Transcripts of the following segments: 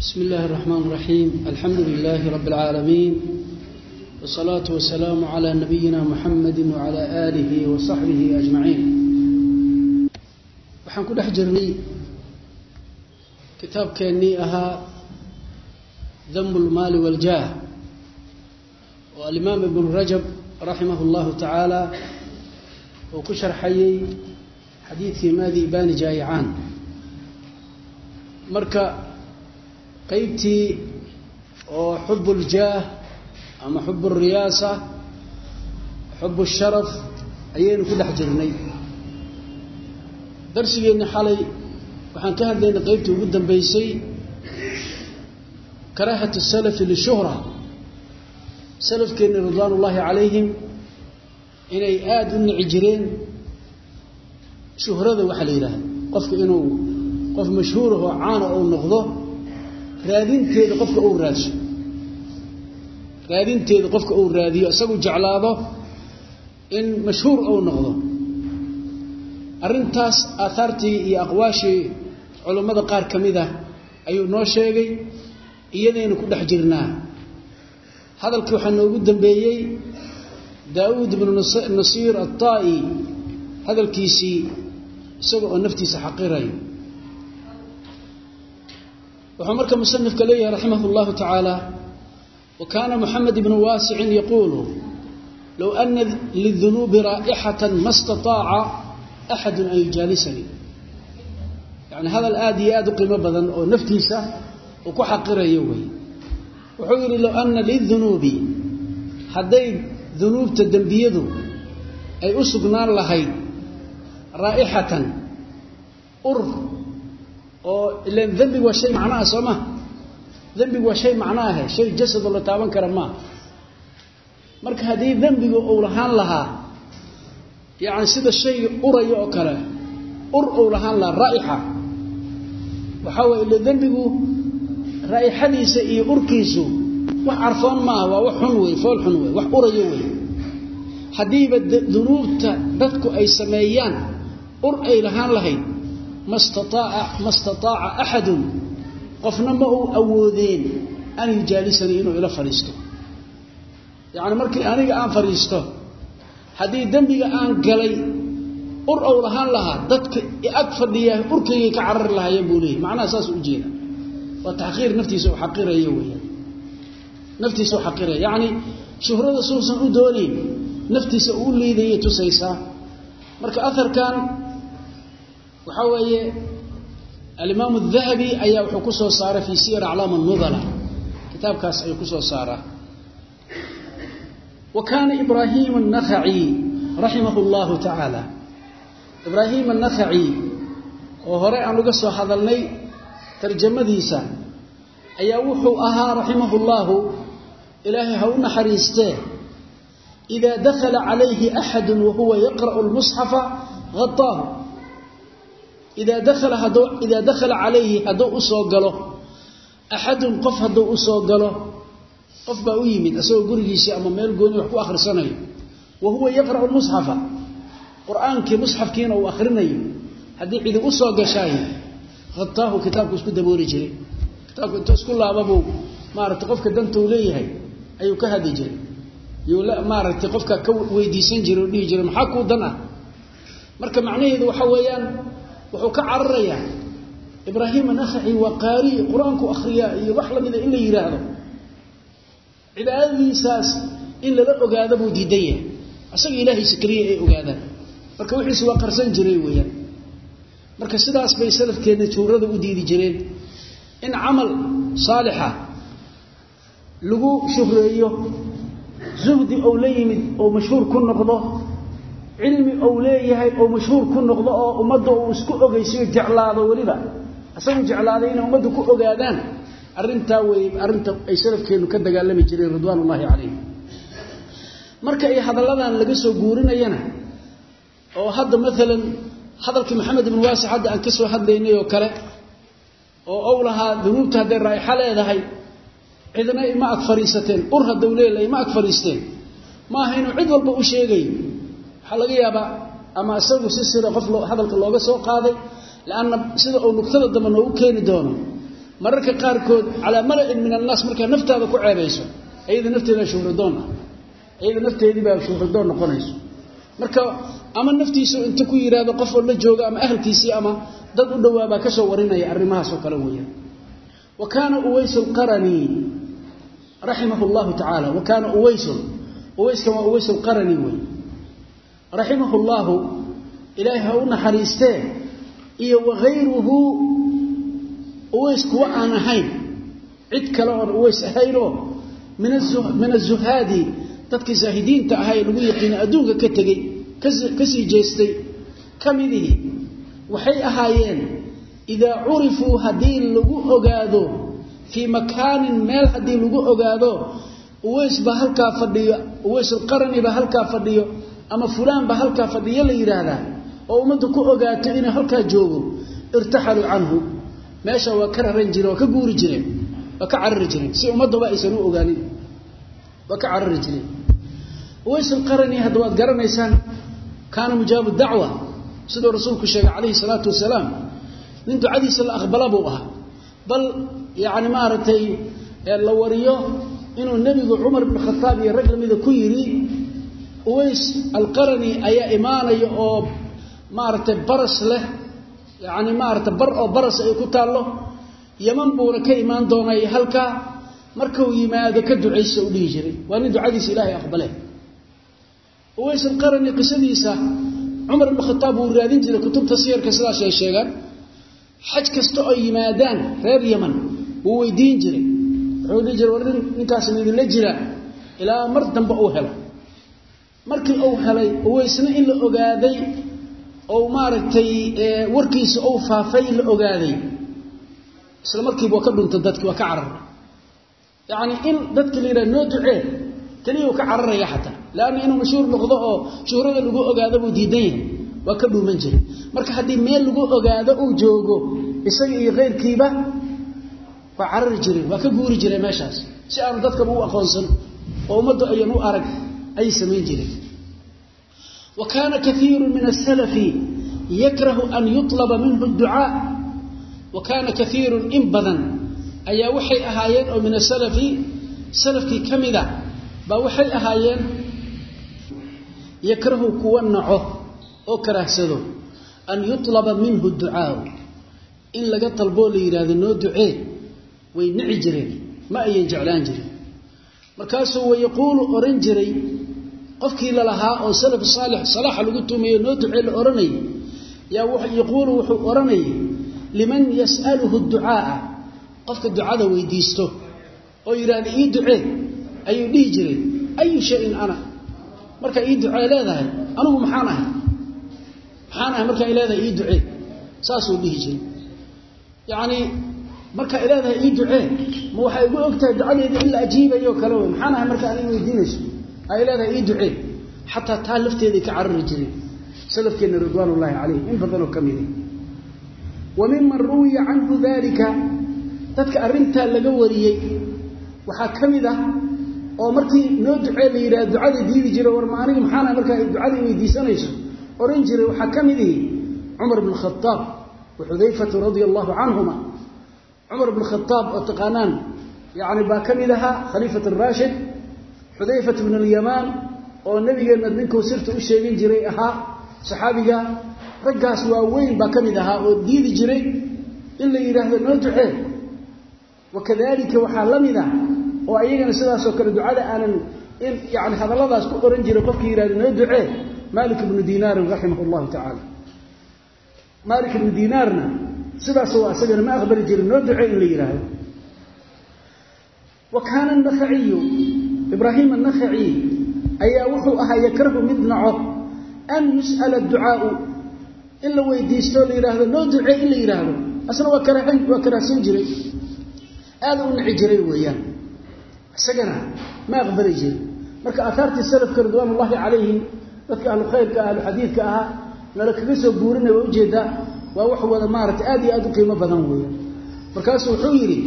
بسم الله الرحمن الرحيم الحمد لله رب العالمين والصلاة والسلام على نبينا محمد وعلى آله وصحبه أجمعين waxaan ku dhex jirnay kitaabkeennii ahaa damb اlmaali wاljaah oo alimaam ibn rajab raximah اllahu tacaala uu ku sharxayey xadiidkii maadi ibani jaayicaan marka qaybtii oo xub ljaah ama xub alriyaasa xub sharaf ayaynu ku dhex jirnay. Darsigeenni xalay waxaan ka hadlaynay qaybtii ugu dambaysay karaahatu salafi lishuhra. Salafkeenni ridwaan ullaahi calayhim inay aada u nici jireen shuhrada waxa la yidhaahda qofka inuu qof mashhuurahoo caana uu noqdo raadinteeda qofka uu raadsho raadinteeda qofka uu raadiyo isagu jeclaado in mashhuur uu noqdo. Arrintaas aahaartii iyo aqwaashii culummada qaar ka mid ah ayuu noo sheegay iyadaynu ku dhex jirnaa. Hadalkii waxaa noogu dambeeyey daawuud ibnu nasiir aلطaa'i hadalkiisii isaga oo naftiisa xaqirayo wuxuu marka musanifka leeyahay raximah اllahu tacaala wa kaana moxamed ibnu waasicin yaquulu low ana lidunuubi raa'ixata ma staطaaca axadu an yujaalisanii yani hadal aada iyo aada u qiimo badan oo naftiisa uu ku xaqirayo wey wuxuu yidhi low ana lidunuubi hadday dunuubta dembiyadu ay u sugnaan lahayd raa'ixatan ur oo ilan dembigu waa shay macnaha soo maha dembigu waa shay macnaahe shay jasadoo la taaban kara maaha marka haddii dembigu uu lahaan lahaa yacni sida shay uraya oo kale ur uu lahaan lahaa raa'ixa waxaa waye ila dembigu raa'ixadiisa iyo urkiisu wax carfoon maaha waa wax xun wey fool xun wey wax urayo wey haddiiba dunuubta dadku ay sameeyaan ur ay lahaan lahayd ma staaaca axadun qofna ma uu awoodeen an yujaalisanii inuu ila fadhiisto. Yacni markii aniga aan fadhiisto haddii dembiga aan galay ur ou lahaan lahaa dadka ag fadhiya urkaygay ka carari lahaayeen buu leeyay macnaha saas u jeeda. Waa taxqiir naftiisa u xaqirayo weyaan naftiisa u xaqiraya. Yacni shuhrada suusan u doonayn naftiisa uu liidayay tusaysaa marka aharkan waxaa weeye alimaam اdahabi ayaa wuxuu ku soo saaray fi siyar aclaam اnudala kitaabkaas ayuu ku soo saaraa. Wa kaana ibrahim الnakaci raximah اllahu tacaala ibrahim الnakaci oo hore aan uga soo hadalnay tarjamadiisa ayaa wuxuu ahaa raximahu اllahu ilaahay ha u naxariistee إida dakala calayhi axadu wahuwa yaqra'u اlmusxafa hadaahu idaa dakhala calayhi hadduu u soo galo axadun qof hadduu u soo galo qof baa u yimid asagoo gurigiisii ama meel gooni wax ku akhrisanayo wa huwa yaqra'u lmusxafa qur'aankii musxafkiina uu akhrinayo haddii cidi u soo gashaayo hadaahu kitaabku isku dabooli jiray kitaabku intuu isku laababuu maaragtay qofka danta uu leeyahay ayuu ka hadli jiray yuu maaragtay qofka ka weydiisan jiray oo dhihi jiray maxaa kuu dan ah marka macnaheedu waxa weeyaan wuxuu ka cararayaa ibraahima nakhaci waa qaari qur'aanku akhriyaa iyo wax lamida in la yidhaahdo cibaadadiisaas in lala ogaado buu diidan yahay. Asaga ilaahiisa keliya ay ogaadaan. Marka wixiisi waa qarsan jiray weeyaan. Marka sidaas bay salafkeenna juurada u diidi jireen. In camal saalixa lagu shuhreeyo zuhdi ou la yimid oo mashhuur ku noqdo cilmi ou leeyahay oo mashhuur ku noqdo oo ummadda uu isku ogeysiyo jeclaado weliba. Isagu jeclaaday inay ummaddu ku ogaadaan. Arrintaa wey arrinta ay salafkeennu ka dagaalami jireen ridwaan ullaahi calayhim marka ay hadalladan laga soo guurinayana oo hadda maalan hadalkii maxamed ibnu waasic hadda aan ka soo hadlaynay oo kale oo lahaa dunuubta hadday raa'ixa leedahay cidna ima ag fadhiisateen ur leelahay ima ag fadhiisteen. Maaha inuu cid walba u sheegayo waxaa laga yaabaa ama isagu si sida qof hadalka looga soo qaaday lanna sida uu nugtada dambe noogu keeni doono. Mararka qaarkood calaa mala'in min annaas markaa naftaada ku ceebayso ayada nafteeda shuhradoon ah. Ayada nafteedii baa shuhradoon noqonayso. Marka ama naftiisu inta ku yidhaahdo qof oo la jooga ama ahalkiisii ama dad u dhowaabaa ka soo warinaya arrimahaas oo kale weeyaan wa kaana uways alqarani raximahu llahu tacaala wa kaana uwaysun uwayskan waa uways alqarani wey raximahu llahu ilaahay ha u naxariistee iyo wagayruhu uways kuwa aan ahayn. Cid kale oon uways ahaynoo min azuhaadi dadkii zaahidiinta ahaa ee lagu yaqiina adduunka ka tegey ka sii jeestay ka midihi waxay ahaayeen idaa curifuu haddii lagu ogaado fii makaanin meel haddii lagu ogaado uways baa halkaa fadhiyo uways halkaa fadhiyo ama fulaan baa halkaa fadhiyo la yidhaahdaa oo ummaddu ku ogaato inuu halkaa joogo irtaxaluu canhu. Meesha waa ka raran jireen waa ka guuri jireen waa ka carari jireen si ummaddaba aysan u ogaanin waa ka carari jireen uways alqarani hadda waad garanaysaan kaana mujaabu dacwa siduu rasuulku sheegay calayhi salaatu wasalaam nin ducadiisa la aqbala buu ahaa. Bal yacni maaragtay la wariyo inuu nebigu cumar bn khataab iyo rag lamida ku yidhi uways alqarani ayaa imaanaya oo maaragtay baras leh yacni maaragtay bar oo baras ay ku taallo. Yaman buuna ka imaan doonay halkaa markuu yimaado ka ducaysa u dhihi jiray. Waa nin ducadiisa ilaahay aqbalee uways alqarani qisadiisa cumar ibn khataab wuu raadin jiray kutubta siyarka sidaas ay sheegaan. Xaj kasta oo yimaadaan reer yaman wuu weydiin jiray. Wuxuu dhihi jiray war ninkaas idinla jira ilaa mar dambe uu helo markii uu helay uwaysna in la ogaaday ou maaragtay warkiisa ou faafay la ogaaday. Isla markiiba waa ka dhuntay dadki waa ka cararay yacni in dadki la yidhaha noo ducee. Keliyau ka cararaya xataa. Leanna inuu mashhuur noqdo oo shuhrada lagu ogaado buu diidan yahay waa ka dhuuman jiray. Marka haddii meel lagu ogaado uu joogo isaga iyo keyrkiiba waa carari jireen waa ka guuri jireen meeshaas. Si aanu dadkaba u aqoonsan oo ummaddu ayan u arag ayay samayn jireen. Wa kaana kaiiru min asalafi yakrahu an yuطlaba minhu ducaa wa kaana kaiirun in badan ayaa waxay ahaayeen oo min asalafi salafkii ka mida baa waxay ahaayeen yakrahu kuwa naco oo karahsado an yuطlaba minhu ducaau in laga dalboo la yidhaahdo noo ducee way nici jireen ma ayan jeclaan jirin markaasuu wayaquulu oran jiray qofkii lalahaa oo salaf saalix salaaxa lagu tuumayo noo ducee la odhanayay yaa yaquulu wuxuu odhanayay liman yas'aluhu ducaaa qofka ducada weydiisto oo yidhaahda ii ducee ayuu dhihi jiray ayu shayin ana? Markaa ii ducee leedahay anugu maxaan ahay? Maxaan ahay markaa i leedahay ii ducee saasuu dhihi jiray. Yacnii markaa i leedahay ii ducee ma waxay igu ogtahay ducadeeda in la ajiibayo kale wey maxaan ahay markaa adig weydiinayso ay leedahay ii ducee. Xataa taa lafteeday ka carari jireen salafkeenna ridwaan ullaahi calayh in badanoo ka midi wa miman ruwiya canhu dalika dadka arrintaa laga wariyey waxaa ka mid ah oo markii noo ducee la yidhaha ducada diidi jira war ma aniga maxaana markaa ducadii weydiisanayso ohan jiray waxaa ka mid ihi cumar bn khaaab wa xudayfatu radia allahu canhuma. Cumar bn khaaab oo taqaanaan yani baa ka mid ahaa khaliifat raashid xudayfat bn alyamaan oo nabigeenna ninkuu sirta u sheegin jiray ahaa saxaabiga raggaas waaweyn baa ka mid ahaa oo diidi jiray in la yidhaahdo noo ducee wakadalika waxaa la mid ah oo ayagana sidaasoo kale ducada aanan in yani hadalladaas ku oran jiray qofkii yidhahdo noo ducee malik ibnu dinaarin raximah llahu tacaala. Malik ibnu dinaarna sidaasoo asagana ma aqbali jirin noo ducee in la yidhaahdo. Wa kaana anakhaciyu ibraahim annakhaci ayaa wuxuu ahaa yakrahu mid naco an yus'ala ducaau in la weydiisto la yidhaahdo noo ducee in la yidhaahdo asna waa karahan waa karahsan jiray. Aada u nici jiray weeyaan. Isagana ma aqbali jirin marka aaaartii salafka ridwaan ullaahi calayhim dadka ahlu khayrka ahlu xadiidka ahaa nala kaga soo guurinay waa u jeedaa waa wax wada maaragtay aad iyo aad u qiimo badan weeyaan. Markaasuu wuxuu yidhi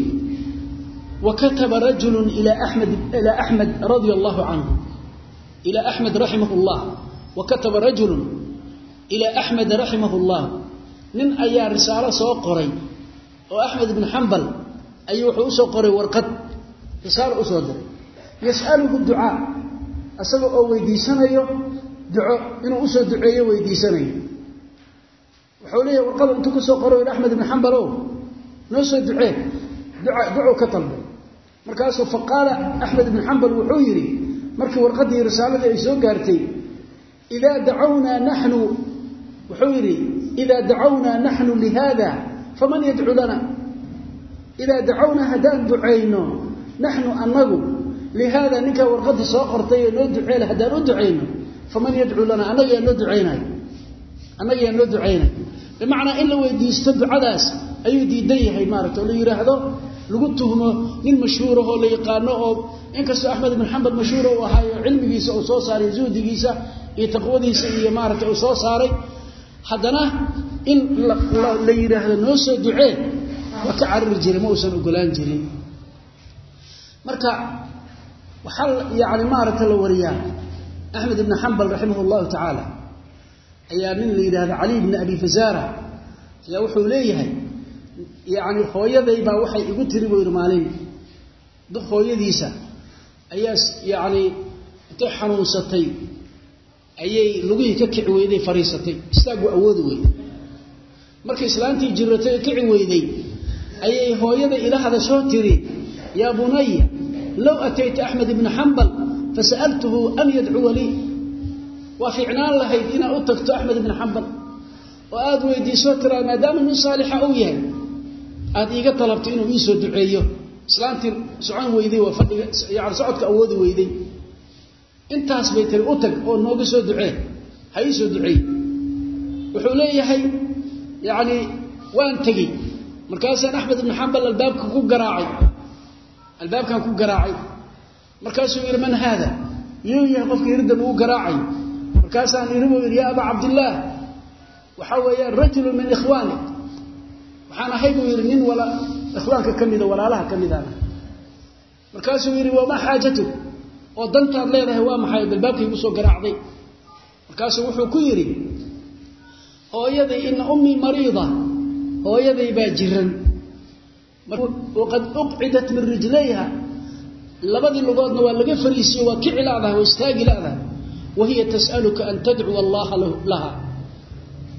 axmed ilaa axmed radia allahu canhu ilaa axmed raximah llah wa kataba rajulu ilaa axmed raximah llah nin ayaa risaalo soo qoray oo axmed ibnu xambal ayuu wuxuu u soo qoray warqad. risaalo u soo diray. yas'aluhu ducaa isaga oo weydiisanayo duco inuu u soo duceeyo weydiisanayo. wuxuu leeyahay warqada intuu ku soo qoro yidhi axmed ibn xambal ow noo soo ducee. ducuu ka dalbay markaasuu faqaala axmed ibn xambal wuxuu yidhi markii warqaddii risaaladii ay soo gaartay idaa dacawnaa naxnu wuxuu yidhi idaa dacawnaa naxnu lihada faman yadcu lana? Idaa dacawnaa haddaan ducayno naxnu anagu lihaada ninkaa warqadda soo qortay ee noo duceele haddaan u ducayno faman yadcu lana? Annaga yaa noo ducaynayo. Annaga yaa noo ducaynayo. Bimacnaa in la weydiisto ducadaas ayuu diidan yahay maarata oo la yidhaahdo lagu tuhmo nin mashhuurahoo la yaqaano oo inkastoo axmed ibn xambal mashhuura uu ahaayo cilmigiisa uu soo saaray zuhdigiisa iyo taqwadiisa iyo maarata uu soo saaray haddana in la yidhaahdo noo soo ducee waa ka jiray ma uusan ogolaan jirin. Marka waxaa yani maaragta la wariyaa axmed ibn xambal raximah llahu tacaala. Ayaa nin la yidhahda cali bni abi fazaara ayaa wuxuu leeyahay yani hooyaday baa waxay igu tiri buu yidhi maalin. Hooyadiisa ayaa yani intay xanuunsatay ayay lugihii ka kici weyday fariisatay. Istaagu awoodi weyday markay islaantii jiratay oo kici weyday ayay hooyada ila hadashoo tiri yaa bunaya low atayta axmed ibna xambal fasa'altuhu an yadcuwa lii. Waa fiicnaan lahayd inaad u tagto axmed ibna xambal oo aada weydiisoo tiraa maadaama nin saalixa uu yahay aada iiga dalabto inuu iisoo duceeyo. Islaantii socon weyday waa fadhiga yani socodka awoodi weyday. Intaas bay tiri u tag oo nooga soo ducee ha ii soo duceey wuxuu leeyahay yacni waan tegey. Markaasaan axmed ibnu xambal albaabka ku garaacay. Albaabkan ku garaacay. Markaasuu yidhi man haada yuu yahay qofka yirida lagu garaacay. Markaasaan yidhi buu yidhi yaa abaa cabdillaah waxaa weeyaan rajulun min ikhwaani waxaan ahay buu yidhi nin wala ikhwaanka ka mida walaalaha ka midaan markaasuu yidhi wamaa xaajatu? Oo dantaad leedahay waa maxay? Balbaabkay igu soo garaacday. Markaasuu wuxuu ku yidhi hooyaday ina ummii mariida hooyaday baa jiran. Waqad uqcidat min rijlayha labadii lugoodna waa laga fariisiyo waa kici ladahay waa istaagi ladahay wahiya tasaluka an tadcuwa allaha laha.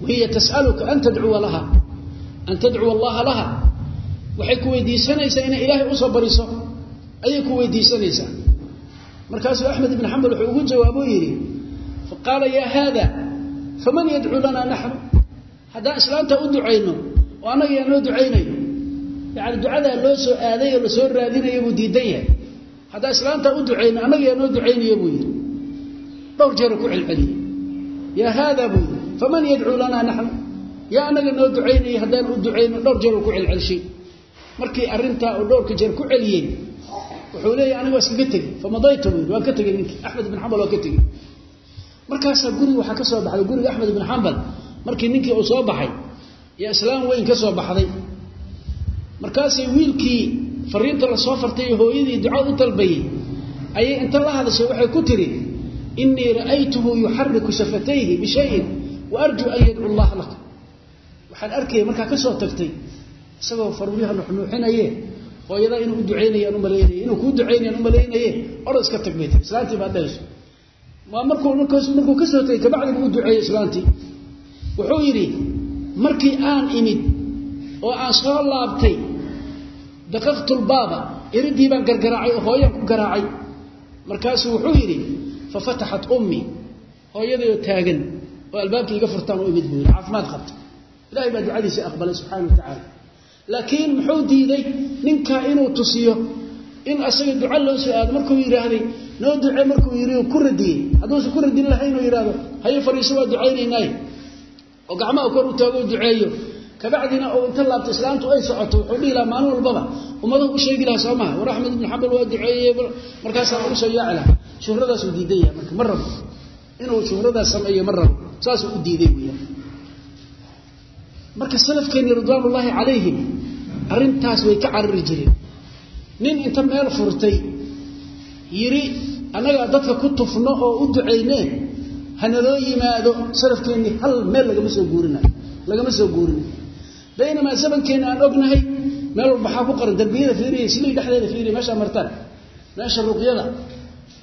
Wahiya tas'aluka an tadcuwa laha an tadcuwa allaha laha waxay ku weydiisanaysaa inay ilaahay u soo bariso ayay ku weydiisanaysaa markaasuu axmed ibn xambal wuxuu ugu jawaaboo yidhi faqaala yaa haada faman yadcuu lanaa naxnu haddaan islaamta u ducayno oo annaga yaa noo ducaynayo yani ducadaa loo soo aaday oo la soo raadinayo buu diidan yahay haddaan islaamtaa u ducayno annaga yaa noo yaa annaga noo ducaynaya haddaan u ducayno dhowr jeer ku celcelshay. Markii arrintaa uu dhowrka jeer ku celiyey wuxuu leeyahy aniga waa iskaga tegey. Famadaytu buu yidhi waan ka tegey ninkii. Axmed ibn xambal waa ka tegey. Markaasaa guriga waxaa ka soo baxday guriga axmed ibn xambal markii ninkii uu soo baxay iyo islaam weyn ka soo baxday. Markaasay wiilkii fariinta la soo fartay hooyadii duca u dalbayey ayay inta la hadashay waxay ku tiri inii ra'aytuhu yuxariku shafatayhi bishayin wa arjuu an yadcu allaha laka waxaan arkaya markaa ka soo tagtay isagoo faruuryaha nuxnuuxinaye hooyadaa inuu u ducaynayaan umalaynaye inuu kuu ducaynayaan umalaynaye oro iska tag bay tiri islaantii baad dhahayso. Waa markuu markuu ka soo tegay kabacdi buu u duceeyey islaantii wuxuu yidhi markii aan imid oo aan soo laabtay daqaqtu lbaaba iridii baan gargaraacay oo hooyaan ku garaacay. Markaasuu wuxuu yidhi fafataxat ummii hooyadayoo taagan oo albaabkii iga furtaan u imid buu yidhi. Caafimaad qabta ilahay baa ducadiisii aqbalay subxana wa tacaala laakiin muxuu diiday ninkaa inuu tusiyo in asaga duco loo soo aado markuu yidhaahday noo duce markuu yidhi ku radiyey. Hadduusan ku radin lahay inuu yidhahdo haye fariiso waa ducaynaynaaye. Oo gacmaha kor u taago duceeyo. Kabacdina oo inta laabto islaamtu ay socoto wuxuu dhihi lahaa maalin walbaba ummadahu u sheegi lahaa soo maha war axmed ibnu xambal waa duceeyey markaasaa lagu soo yaaci lahaa. Shuhradaasuu diidan yahay marka ma rabo. Inuu shuhradaas sameeyo ma rabo. Saasuu u diiday weeyaan marka salafkeenni ridwaan ullaahi calayhim arrintaas way ka carari jireen. Nin inta meel furtay yidhi annagaa dadka ku tufno oo u ducaynee hanaloo yimaado salafkeenni hal meel lagama soo guurinayo lagama soo guurinayo. Baynamaa zamankeenna aan ognahay meel walba waxaa ku qoran darbiyada fiiriya silay dhexdeeda fiiriya meeshaa martaan meesha ruqyada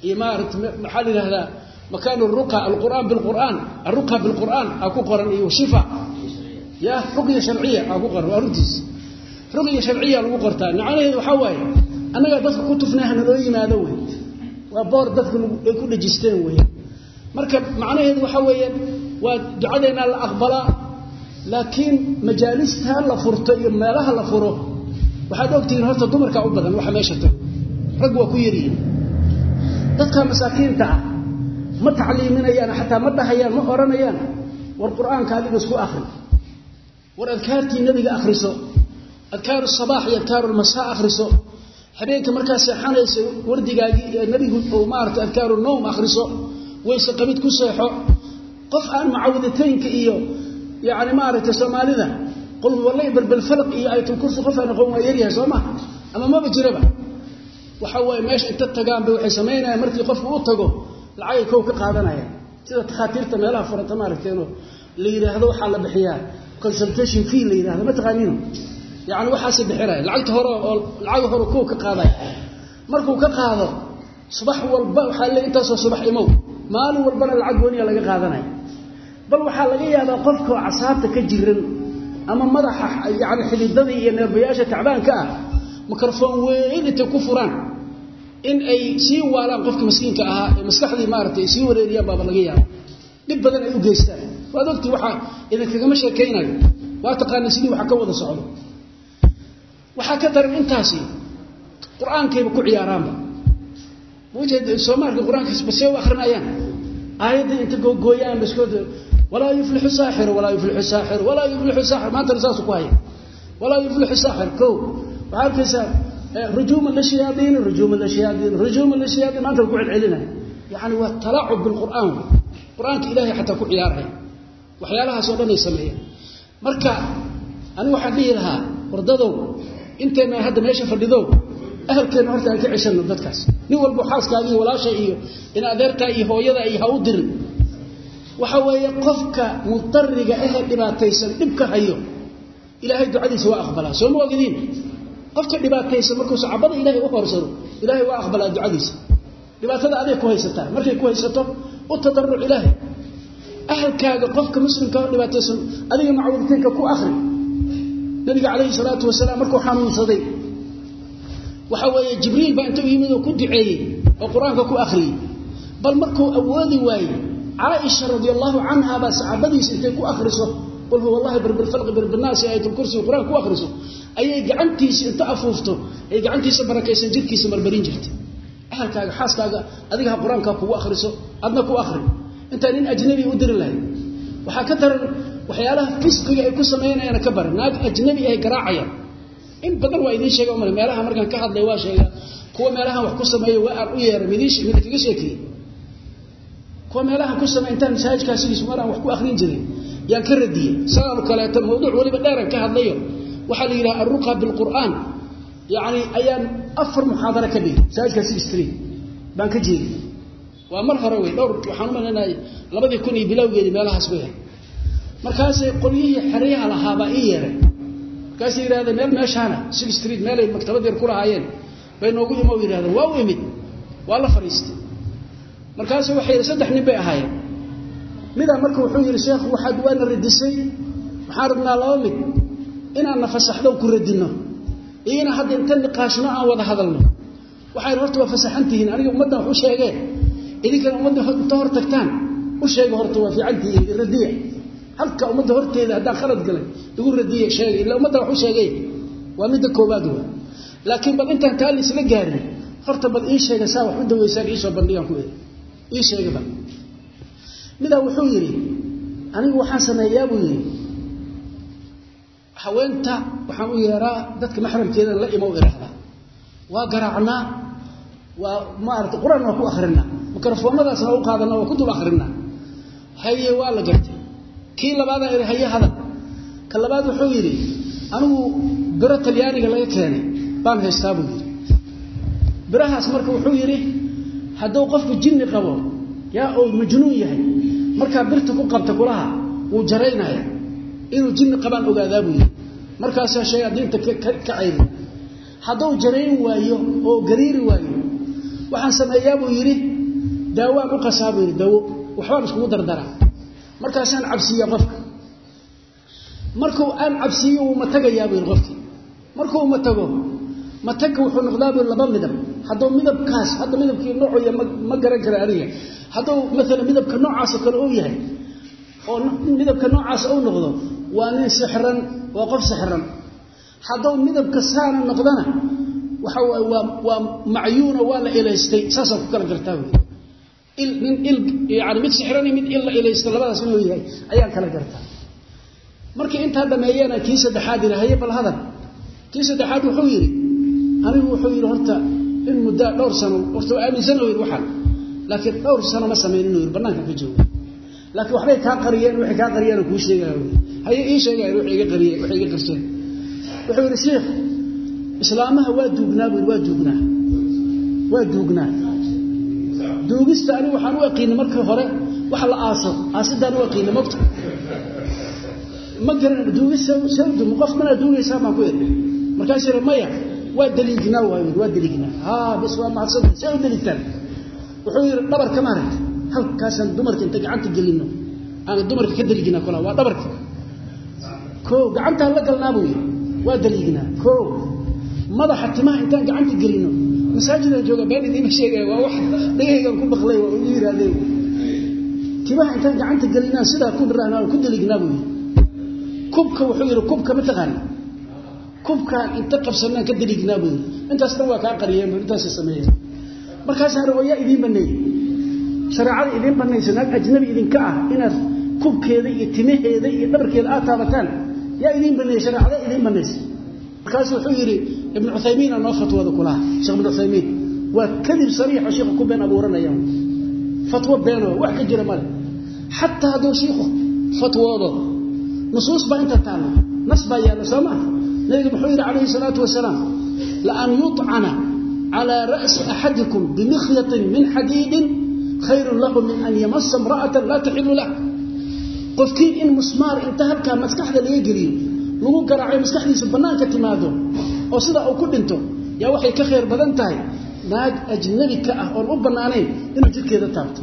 iyo maarata maxaa la yidhahdaa makaanu ruqa alqur'aan bilqur'aan alruqa bilqur'aan aa ku qoran iyo shifa ya ruqya sharciya aa ku qoran waa runtiis ruqya sharciya lagu qortaa. Macnaheedu waxaa waaye annagaa dadka ku tufnay hana loo yimaado wey waa boor dadka ay ku dhejisteen wey marka macnaheedu waxaa weeyaan waa ducadeennaa la aqbalaa laakiin majaalista la furto iyo meelaha la furo waxaad ogtihiin horta dumarkaa u badan waxa meesha tago. Rag waa ku yaryihin dadka masaakiinta ah ma tacliiminayaan xataa ma dhahayaan ma odhanayaan war qur'aanka adiga isku akri war adkaartii nebiga akhriso adkaaru sabaax iyo adkaaru lmasaa akhriso. Habeenka markaa seexanaysa wardigaagii nebigu oo maarata adkaaru nowm akhriso. Wayse qabid ku seexo. Qof aan mucawidataynka iyo yani maaragtay soomaalida qul huwallay balbalfalaq iyo ayatulkursi qof aan aqoon waa yaryahay soo maha ama maba jiraba. Waxa waaye meesha inta tagaan waxay samaynayaan markii qofku u tago lacagay kow ka qaadanayaan. Sida takhaatiirta meelaha furata maaragteenoo la yidhaahdo waxaa la bixiyaa consultation fee la yidhahdo ma taqaaniino? Yani waxaasay bixinaya lacagta hore oo lacag hore kow ka qaadaya markuu ka qaado subax walba waxaa le intaasoo subax imow. Maalin walbana lacag gooniya laga qaadanaya bal waxaa laga yaabaa qofka casaabta ka jiran ama madaxa yani xididadii iyo neerbayaasha tacbaanka ah mikrofoon weyn intay ku furaan. In ay sii waalaan qofka maskiinka ahaa ee maskaxdii maaragtay sii wareeriyaan baaba laga yaaba dhib badan ay u geystaan waad ogti waxaa idinkagama sheekaynayo. Waa taqaana sidii waxa ka wada socdo. Waxaa ka daran intaasi qur'aankayba ku ciyaaraanba. Soomaalka qur'aankaas basee u akrinayaan aayadda inta googooyaan baskood walaa yuflixu saaxiru walaa yuflixu saaxiru walaa yuflixu saaxir maantana saasu ku haya walaa yuflixu saaxir ko waxaa arkaysaa rujuuma lishayaaiin rujuuma lishayaaiin rujuuma lishayaaiin maanta ku celcelinaya yani waa talaacub bilqur'aan qur'aanka ilaahay xataa ku ciyaaraya waxyaalahaasoo dhan ay sameeyaan marka anigu waxaan dhihi lahaa wardadow inteenna hadda meesha fadhidow ahalkeenna horta aan ka ceshano dadkaas. Nin walba xaaskaaga walaasha iyo in adeertaa iyo hooyada iyo ha u dirin. Waxa weeye qofka mudariga ahee dhibaataysan dhibka hayo ilaahay ducadiisa waa aqbalaa. Soo ma ogdiin qofka dhibaataysan markuu sacabada ilaahay u horsado ilaahay waa aqbalaa ducadiisa. Dhibaatada aday ku haysataa. Markay ku haysato u tadaruc ilaahay ahalkaaga qofka muslimka dhibaataysan adiga macawuditaynka ku akri nabiga calayhi salaatu wasalaam markuu xanuunsaday waxa weeye jibriil baa inta yimid oo ku duceeyey oo qur'aanka ku akhriyey. Bal markuu awoodi waayey caaisha radi allahu canha baa saxaabadiisa intay ku akhriso qul huwa allahi birbilfalqi birbinaasi aayatulkursi qur'aan ku akhriso. Ayay gacantiisa inta afuufto ay gacantiisa barakaysan jidhkiisa marmarin jirtay. Ahalkaaga xaaskaaga adiga ha qur'aanka kugu akhriso adna ku akhri intaa nin ajnabi u diri lahayd waxaa ka daran waxyaalaha fisqiga ay ku samaynayaan ka baran. Naag ajnabi ay garaacayaan. In badan waa idiin sheega umale meelaha markaan ka hadlay waa sheegaa kuwa meelahan wax ku sameeya waa aan u yeeray midin mid kaga sheekeeyey. Kuwa meelahan ku sameey intaan masaajidkaasigiisu maraan wax ku akrin jiray yaan ka radiyey. Sidaan kaleeto mawduuc weliba dheeran ka hadlayo. Waxaa la yidhaha alruqa bilqur'aan. Yacni ayaan afar muxaadara ka dhigay masaajidkaasi street baan ka jeeday waa mar hore wey dhowr waxaan u malaynahay labadii kun iyo bilowgeedii meelahaas wey markaasay qolyihii xeryaha lahaabaa ii yeeray markaasay yidhahdeen meel meeshaana six street meelay maktabad yar ku lahaayeen bay noogu imo yidhahdeen waa u imid? Waa la fadhiistay. Markaasu waxay yidhi saddex nin bay ahaayeen. Midaa marka wuxuu yidhi sheekhu waxaad waana radisay waxaan rabnaa laba mid. Inaan na fasaxdo ku radinno iyo inaan hadda inta niqaashno aan wada hadalno. Waxay horta waa fasaxantihiin aniga ummaddan wax u sheegee idinkana ummadda inta hor tagtaan. U sheega horta waa fiicantihiin radiya halka ummadda horteeda haddaan khalad galay igu radiye sheegay illa ummadda wax u sheegay. Waa midda koowaad waa laakiin bal intaan taa laisla gaarin horta bal ii sheega saa wax u daweysaan iisoo bandhigaan ku iri ii sheega bal. Midaa wuxuu yidhi anigu waxaan sameeyaa buu yidhi. Haweenta waxaan u yeeraa dadka maxramkeeda la imow idhaahdaa. Waa garaacnaa waa maarata qur'aan waa ku akrinaa mikrofoonadaasna waa u qaadanaa waa ku dul akrinaa haye waa la gartay. Kii labaadaa idhi haye hadal. Ka labaad wuxuu yidhi anigu biro talyaaniga laga keenay baan haystaa buu yidhi. Birahaas marka wuxuu yidhi hadduu qofku jinni qabo yaa ou majnuun yahay markaa birta ku qabta kulaha wuu jaraynaya inuu jinni qabaan ogaadaa buu yidhi. Markaasaa shayaadiinta ka cayri. Hadduu jarayn waayo oo gariiri waayo waxaan sameeyaa buu yidhi daawaan u qasaa buu yidhi dawo waxbaan iskugu dardaraa. Markaasaan cabsiiya qofka. Markuu aan cabsiiyo wuu matagayaa buu yidhi qofkii. Markuu matago matagka wuxuu noqdaa buu laba midab. Hadduu midabkaas hadda midabkii noocoya ma garan kara aniga hadduu maalan midabka noocaasoo kale uu yahay oo midabka noocaas uu noqdo waa nin sixran waa qof sixran. Hadduu midabka saana noqdana waxa waa waa macyuuna waa la ilaystay saasaa ku kala gartaa wey nin yani mid sixran mid il la ilaysta labadaas inuu yahay ayaan kala gartaa. Markii intaa dhameeyana kii saddexaad yidhi haye bal hadal. Kii saddexaad wuxuu yidhi anigu wuxuu yidhi horta in muddaa dhowr sano horta waa aaminsana yidhi waxaan. Laakiin dhowr sano ma samayn inuu yidhi bannaanka ka joogo. Laakiin waxbay kaa qariyeen waxay kaa qariyeen kuu sheegaya haye ii sheegaya waxay iga qariyeen waxay iga qarseen wuxuu yidhi sheekh islaamaha waa duugnaa buu waa duugnaa. Waa duugnaa duugista anigu waxaan u aqiinay markii hore wax la aaso. Aasidaan u aqiinay mogta ma garan duugista sawdu qof mana duugaysaa baan ku idhi markaas yidhi maya waa daliignaa waa waa daliignaa haa bas waa mahadsantay see u daliigtaan wuxuu yidhi dhabarka maaragta halkaasaan dumarka inta gacanta gelino aan dumarka ka daliignaa kula waa dhabarka. Koo gacantaan la galnaa buu yidhi waa daliignaa koo madaxa timaha intaan gacanta gelino masaajidaan jooga been idiima sheegaya waa wax dhagahaygaan ku baqlay waa ugu yidhaahdeen timaha intaan gacanta gelinaan sidaa ku dhirahnaa ku daliignaa buu yidhi. Kubka wuxuu yidhi kubka ma taqaana kubkaan inta qabsanaan ka daliignaa buu yidhi. Intaas dhan waa kaa qariyeen bu intaasay sameeyeen. Markaasaan yaa idiin baneeyey shareecada idiin banaysa naag ajnabi idinka ah inaad kubkeeda iyo timaheeda iyo dhabarkeeda aad taabataan yaa idiin baneeyey shareecada idiin banaysa markaasu wuxuu yidhi ibnu cuthaymiina noo fatwooda kulaha. Sheekh ibnu cuthaymiin waa kadib sariixo sheikhu ku been abuuranaya fatwo beenoo wax ka jira male. Xataa hadduu shiikhu fatwoodo nusuus baa inta taalla nas baa yaalla soo maa nabiga muxuu yidhi calayhi salaatu wasalaam laan yuطcana calaa ra'si axadikum bimikhyatin min xadiidin khayrun lahu min an yamasa imra'atan laa taxilu lah. Qofkiin in musmaar inta halkaa maskaxda laga geliyo lagu garaaco maskaxdiisa bannaanka timaado oo sidaa uu ku dhinto yaa waxay ka khayr badan tahay naag ajnabi ka ah oon u bannaanayn inuu jidhkeeda taabto.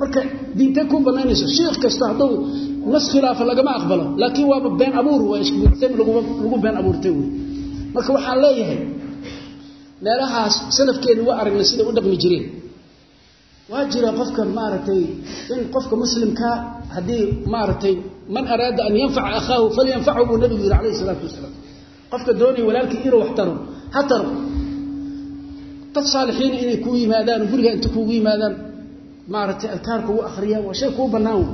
Marka diintay ku bannaynayso shiikh kasta hadduu nas khilaafa lagama aqbalo laakiin waaba been abuur waa lagu been abuurtay wey. Marka waxaan leeyahay meelahaas salafkeenu waa aragnay siday u dhaqmi jireen. Waa jira qofka maaragtay in qofka muslimkaa haddii maaragtay man araada an yanfaca akhaahu falyanfachu buu nabigu yidhi alayh isalaatu wasalaam qofka doonaya walaalkii inuu wax taro ha taro. Dad saalixiina inay kuu yimaadaan guriga inta kuugu yimaadaan maaragtay adkaar kugu akriyaan waa shay kuu bannaan.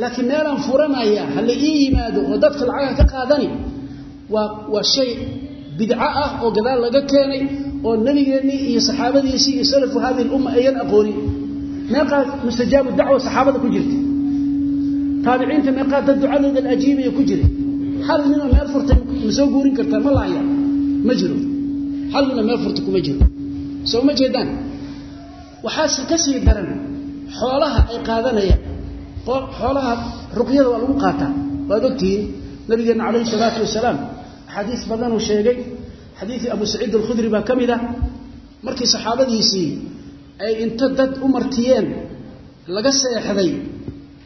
Laakiin meelaan furanaya ha la ii yimaado oo dadka lacaga ka qaadani waa waa shay bidco ah oo gadaal laga keenay oo nabigeennii iyo saxaabadiisii iyo salafu hadihi lumma ayan aqoonin. Meeqaa mustajaabu dacwa saxaabada ku jirta. Taabiciinta meeqaa dad ducadooda la ajiibaya ku jira hal ninoo meel furtay ma soo guurin kartaa ma laaya ma jiro. Ninoo meel furtay kuma jiro. Soo ma jeedaan? Waxaase ka sii daran xoolaha ay qaadanayaan. Xoolaha ruqyada waa lagu qaataa. Waad ogtihiin nabigeenna calayhi salaatu wasalaam axaadiis badanuu sheegay. Xadiidii abu saciid alkhudri baa ka mid ah. Markii saxaabadiisii ay inta dad u martiyeen laga seexday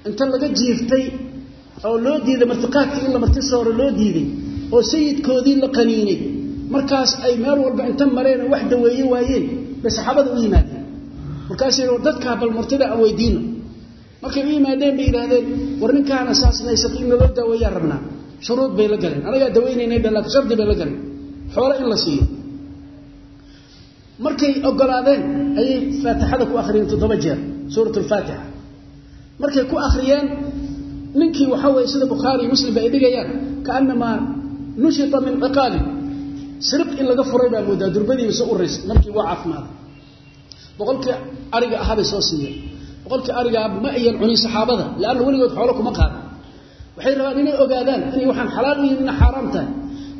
inta laga jiiftay oo loo diiday martiqaadkii in la marti sooro loo diiday oo sayidkoodii la qaniinay markaas ay meel walba inta mareen wax daweeye waayeen bay saxaabada u yimaadeen. Markaasay dadkaa bal martida aan weydiino. Markay u yimaadeen bay yidhaahdeen war ninkaana saas in naloo daaweeyaan rabnaa shuruud bay la galeen. Anagaa dawaynaynay be laakiin shardi bay la galeen. Xoolo in la siiyo. Markay ogolaadeen ayay faatixada ku akhriyeen toddoba jeer suurat alfaatixa markay ku akhriyeen ninkii waxaa weeye sida bukhaari muslim ba ay dhigayaan kaanamaa nushita min ciqaalin siriq in laga furay baa moodaa durbadiiba soo uraysa markii waa caafimaaday boqolkii ariga ahaa bay soo siiyeen. Boqolkii arigaa ma ayan cunin saxaabada leanna weligood xoolo kuma qaadan waxay rabaan inay ogaadaan inay waxaan xalaal u xaaraam tahay.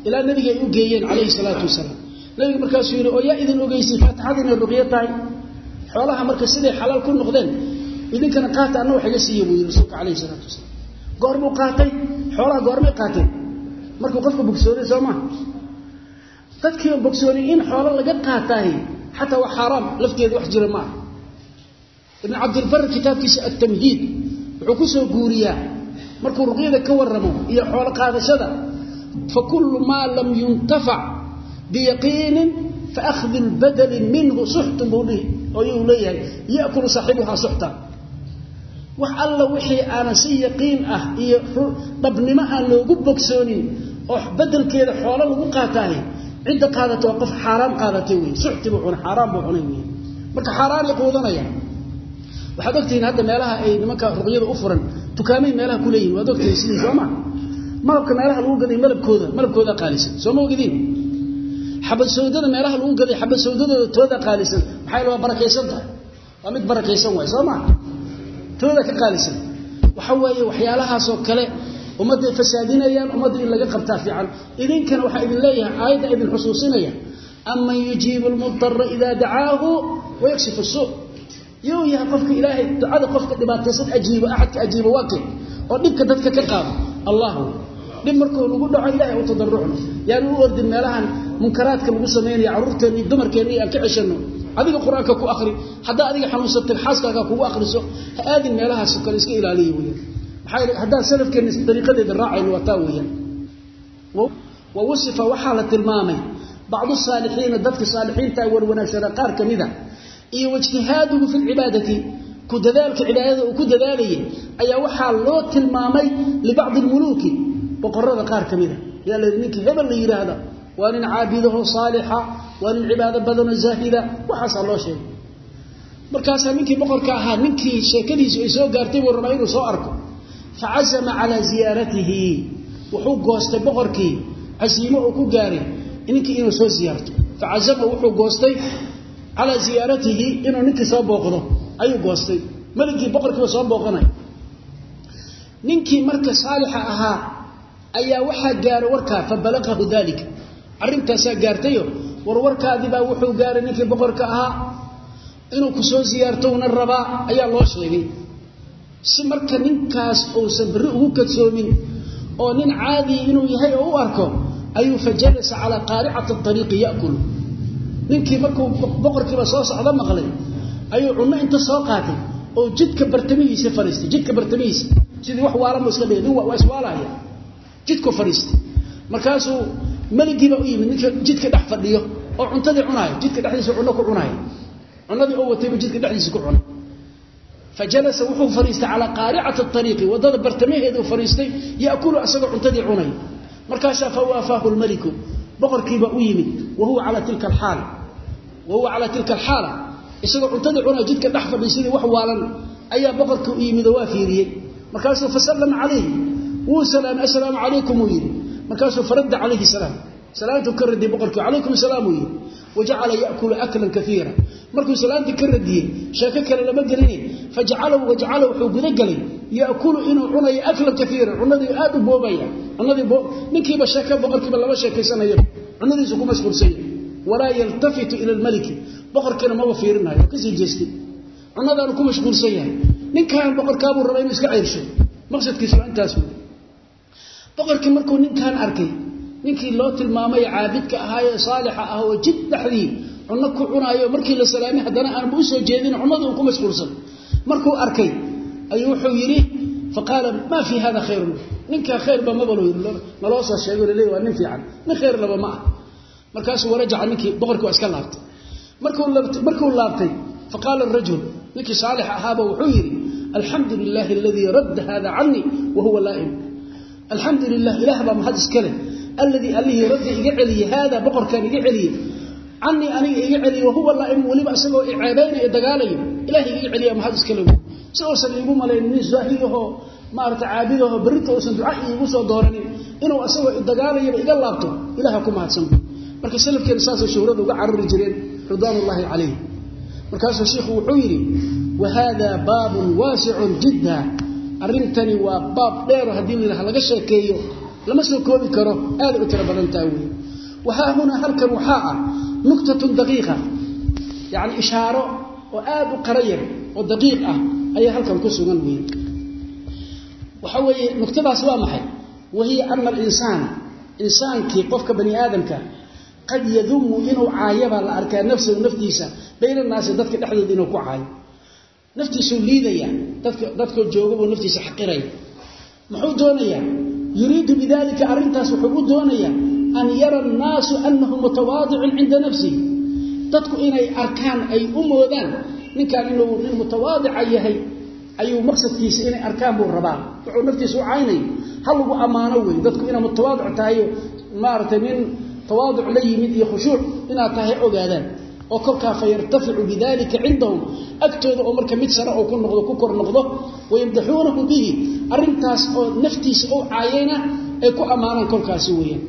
Ilaa nabiga u geeyeen calayhi salaatu wasalaam. Nabiga markaasuu yidhi oo yaa idin ogeysay faatixada ruqyo tahay? Xoolaha marka siday xalaal ku noqdeen idinkana qaata anna wax iga buu yidhi rasuulka calayhi salaatu wasalaam. Goormuu qaatay? Xoolaha goormay qaateen markuu qofka bogsooday soo maha dadkiiba bogsooday in xoolo laga qaataahi xataa waa xaaraam lafteeda wax jira maaha ibn cabdilbar kitaabkiisa altamhiid wuxuu ku soo guuriyaa. Markuu ruqyada ka waramo iyo xoolo qaadashada fa kullu maa lam yuntafac biyaqiinin faahdi lbadali minhu suxtun buu dhihi leeyahay yakulu saaxibuhaa suxta. Wax alla wixii aanan si yaqiin ah iyo dhabnimo aan loogu bogsoonin oo bedelkeeda xoolo lagu qaataahi cidda qaadata waa qof xaaraam qaadatay wey suxti buu cunay xaaraan buu cunay wey marka xaaraanay quudanaya waxaad ogtihiin hadda meelaha ay nimanka ruqyada u furan dukaamay meelaha ku leeyihiin waad ogtihiin sidii soo maa malabka meelaha lagu gaday malabkooda malabkooda qaalisan soo ma ogdiin xabad sawdada meelaha lagu gaday xabad tooda qaalisan maxay waa barakaysan tahay. Waa mid barakaysan waay soo maa tooda ka qaalisan. Waxa weeye waxyaalahaasoo kale ummadday fasaadinayaan ummadda laga qabtaa fiican. Idinkana waxaa idin leeyahay aayadda idin xusuusinaya aman yujiibu lmudara idaa dacaahu wayakshifu suu yuu yahay qofka ilaahay ducada qofka dhibaataysan ajiibo axadka ajiibo waa kay oo dhibka dadka ka qaado allahu. Dhib markuu nagu dhaco ilahay u tadarucno yaanu u ordin meelahan munkaraadka lagu samaynayo carruurteenna iyo aan ka ceshanno adiga qur'aanka ku akri haddaa adiga xanuunsatay xaaskaaga kugu akriso ha aadin meelahaas kale iska ilaaliya weyaan haddaan salafkeenna dariiqadeeda raacayno waa taa weeyaan. Wa wasifa waxaa la tilmaamay bacdu saalixiina dadka saalixiinta war wanaagsanaa qaar ka mida iyo waijtihaaduhu fi lcibaadati ku dadaalka cibaadada uu ku dadaalayay ayaa waxaa loo tilmaamay libacdi lmuluuki boqorada qaar ka mida yaa la ninkii hebel la yidhaahda waa nin caabidaho saalixa waa nin cibaado badanoo zaahida waxaasaa loo sheegay. Markaasaa ninkii boqorka ahaa ninkii sheekadiisu ay soo gaartay buu rabaa inuu soo arko facazama calaa ziyaaratihi wuxuu goostay boqorkii casiimo uu ku gaaray ninkii inuu soo ziyaarto facazama wuxuu goostay calaa ziyaaratihi inuu ninkii soo booqdo ayuu goostay meligii boqorkiiba soo booqanay ninkii marka saalixa ahaa ayaa waxaa gaaray warkaa fa balaqahu daalika arrintaasaa gaartayo warwarkaadibaa wuxuu gaaray ninkii boqorka ahaa inuu ku soo siyaartowna rabaa ayaa loo sheegay si marka ninkaas uusan berri ugu kadsoomin oo nin caadii inuu yahay oo u arko ayuu fa jalasa calaa qaaricati ariiqi yakul. Ninkii markuu boqorkiiba soo socdo maqlay ayuu cunno inta soo qaatay oo jidka bartamihiisa fadhiistay jidka bartamihiisa. Sidii wax waalanbu iska nin waa iswaalaya jidku fadhiistay markaasuu meligiiba u yimid ninka jidka dhex fadhiyo oo cuntadii cunaaya jidka dhexdiisa cunno ku cunaaya. Cunadii oo wataybu jidka dhexdiisa ku cunay fa jalasa wuxuu fadhiistay calaa qaaricati ariiqi waddada bartamaheedu fadhiistay yakulu asagoo cuntadii cunay. Markaasaa fa waafaahu lmeliku boqorkiiba u yimid wa huwa calaa tilka alxaala isagoo cuntadii cunaya jidka dhex fadhiy sidii wax waalan ayaa boqorkii u yimid oo waa fiiriyey. Markaasuu fasallama calayhi wuu salaamay assalaamu calaykum uu yidhi. Markaasuu faradda calayhi salaam. Salaamtuu ka radiyey boqorkii calaykum salaam uu yidhi wajacala yakulu aklan kaiira markuu salaamtii ka radiyey sheeko kale lama gelini fajacalahu wajacala wuxuu gudagelay yakulu inuu cunayo aklan kaiira cunadii aad u boobaya ninkiiba sheeke boqorkiiba lama sheekaysanaya cunadiisu ku mashquulsanya walaa yaltafitu ila lmaliki boqorkiina maba fiirinayo ka sii jeestay cunadaanu ku mashquulsan yahay ninkan boqorkaabuu raba inuu iska ceyrsho maqsadkiisu intaas boqorkii markuu ninkan arkay ninkii loo tilmaamay caabidka ahaayee saalixa ah oo jid dhexdii cunno ku cunaayo markii la salaamay haddana aanba u soo jeedin cunnadii un ku mashquulsan. Markuu arkay ayuu wuxuu yidhi faqaala maa fii hada khayrun? Ninkaa khayrba mabalo naloo soo sheego laleey waa nin fiican. Nin khayr laba ma ah. Markaasuu warajaca ninkii boqorkii iska laabtay. Markuu laabtay faqaala rajul ninkii saalix ahaaba wuxuu yidhi alxamdu lilaahi aladii radda hada canii wa huwa laa'im. Alxamdu lilah ilaah baa mahad iska leh alladii allihii radda iga celiye haada boqorkaan iga celiye canii aniga iga celiye wahuwa laa'im weliba isagoo iceebaynayo dagaalayo ilaah iga celiya mahad iska le si uusan iigu malayn nin zaahidahoo maarata caabidahoo berrinta uusan duca iigu soo dooranin inuu isagoo dagaalayaba iga laabto ilaha ku mahadsan. Marka salafkeena saasay shuhrada uga carari jireen ridwaan calayh markaasuu shiikhu wuxuu yidhi wa haada baabun waasicun jidda. Arrintani waa baab dheero haddii layidhaha laga sheekeeyo lama soo koobi karo aaday u tiro badantaa wey wahaa hunaa halkan waxaa ah nuktatun daqiiqa. Yacni ishaaro oo aad u qara yar oo daqiiq ah ayaa halkan ku sugan weeye waxa weeye nuktadaas waa maxay? Wa hiya ana alinsaana insaankii qofka bani aadamka qad yadumu inuu caayabaa la arkaa nafsahu naftiisa bayna naasi dadka dhexdooda inuu ku caayo. Naftiisuu liidaya dadkoo joogabuu naftiisa xaqiraya muxuu doonayaa yuriidu bidalika arrintaas wuxuu u doonayaa an yara annaasu annahu mutawaadicun cinda nafsihi. Dadku inay arkaan ay u moodaan ninkan inuu nin mutawaadica yahay ayuu maqsadkiisa inay arkaan buu rabaa. Wuxuu naftiisa u caynayo ha lagu ammaano wey dadku inaad mutawaadic tahayo maaragtay nin tawaaduc la yimid iyo khushuuc inaad tahay ogaadaan oo kolkaa fa yartaficu bidalika cindahum agtooda oo marka mid sare oo ku noqdo ku kor noqdo wayamdaxuunahu bihi arrintaas oo naftiisa u caayayna ay ku ammaanaan kolkaasi weeyaan.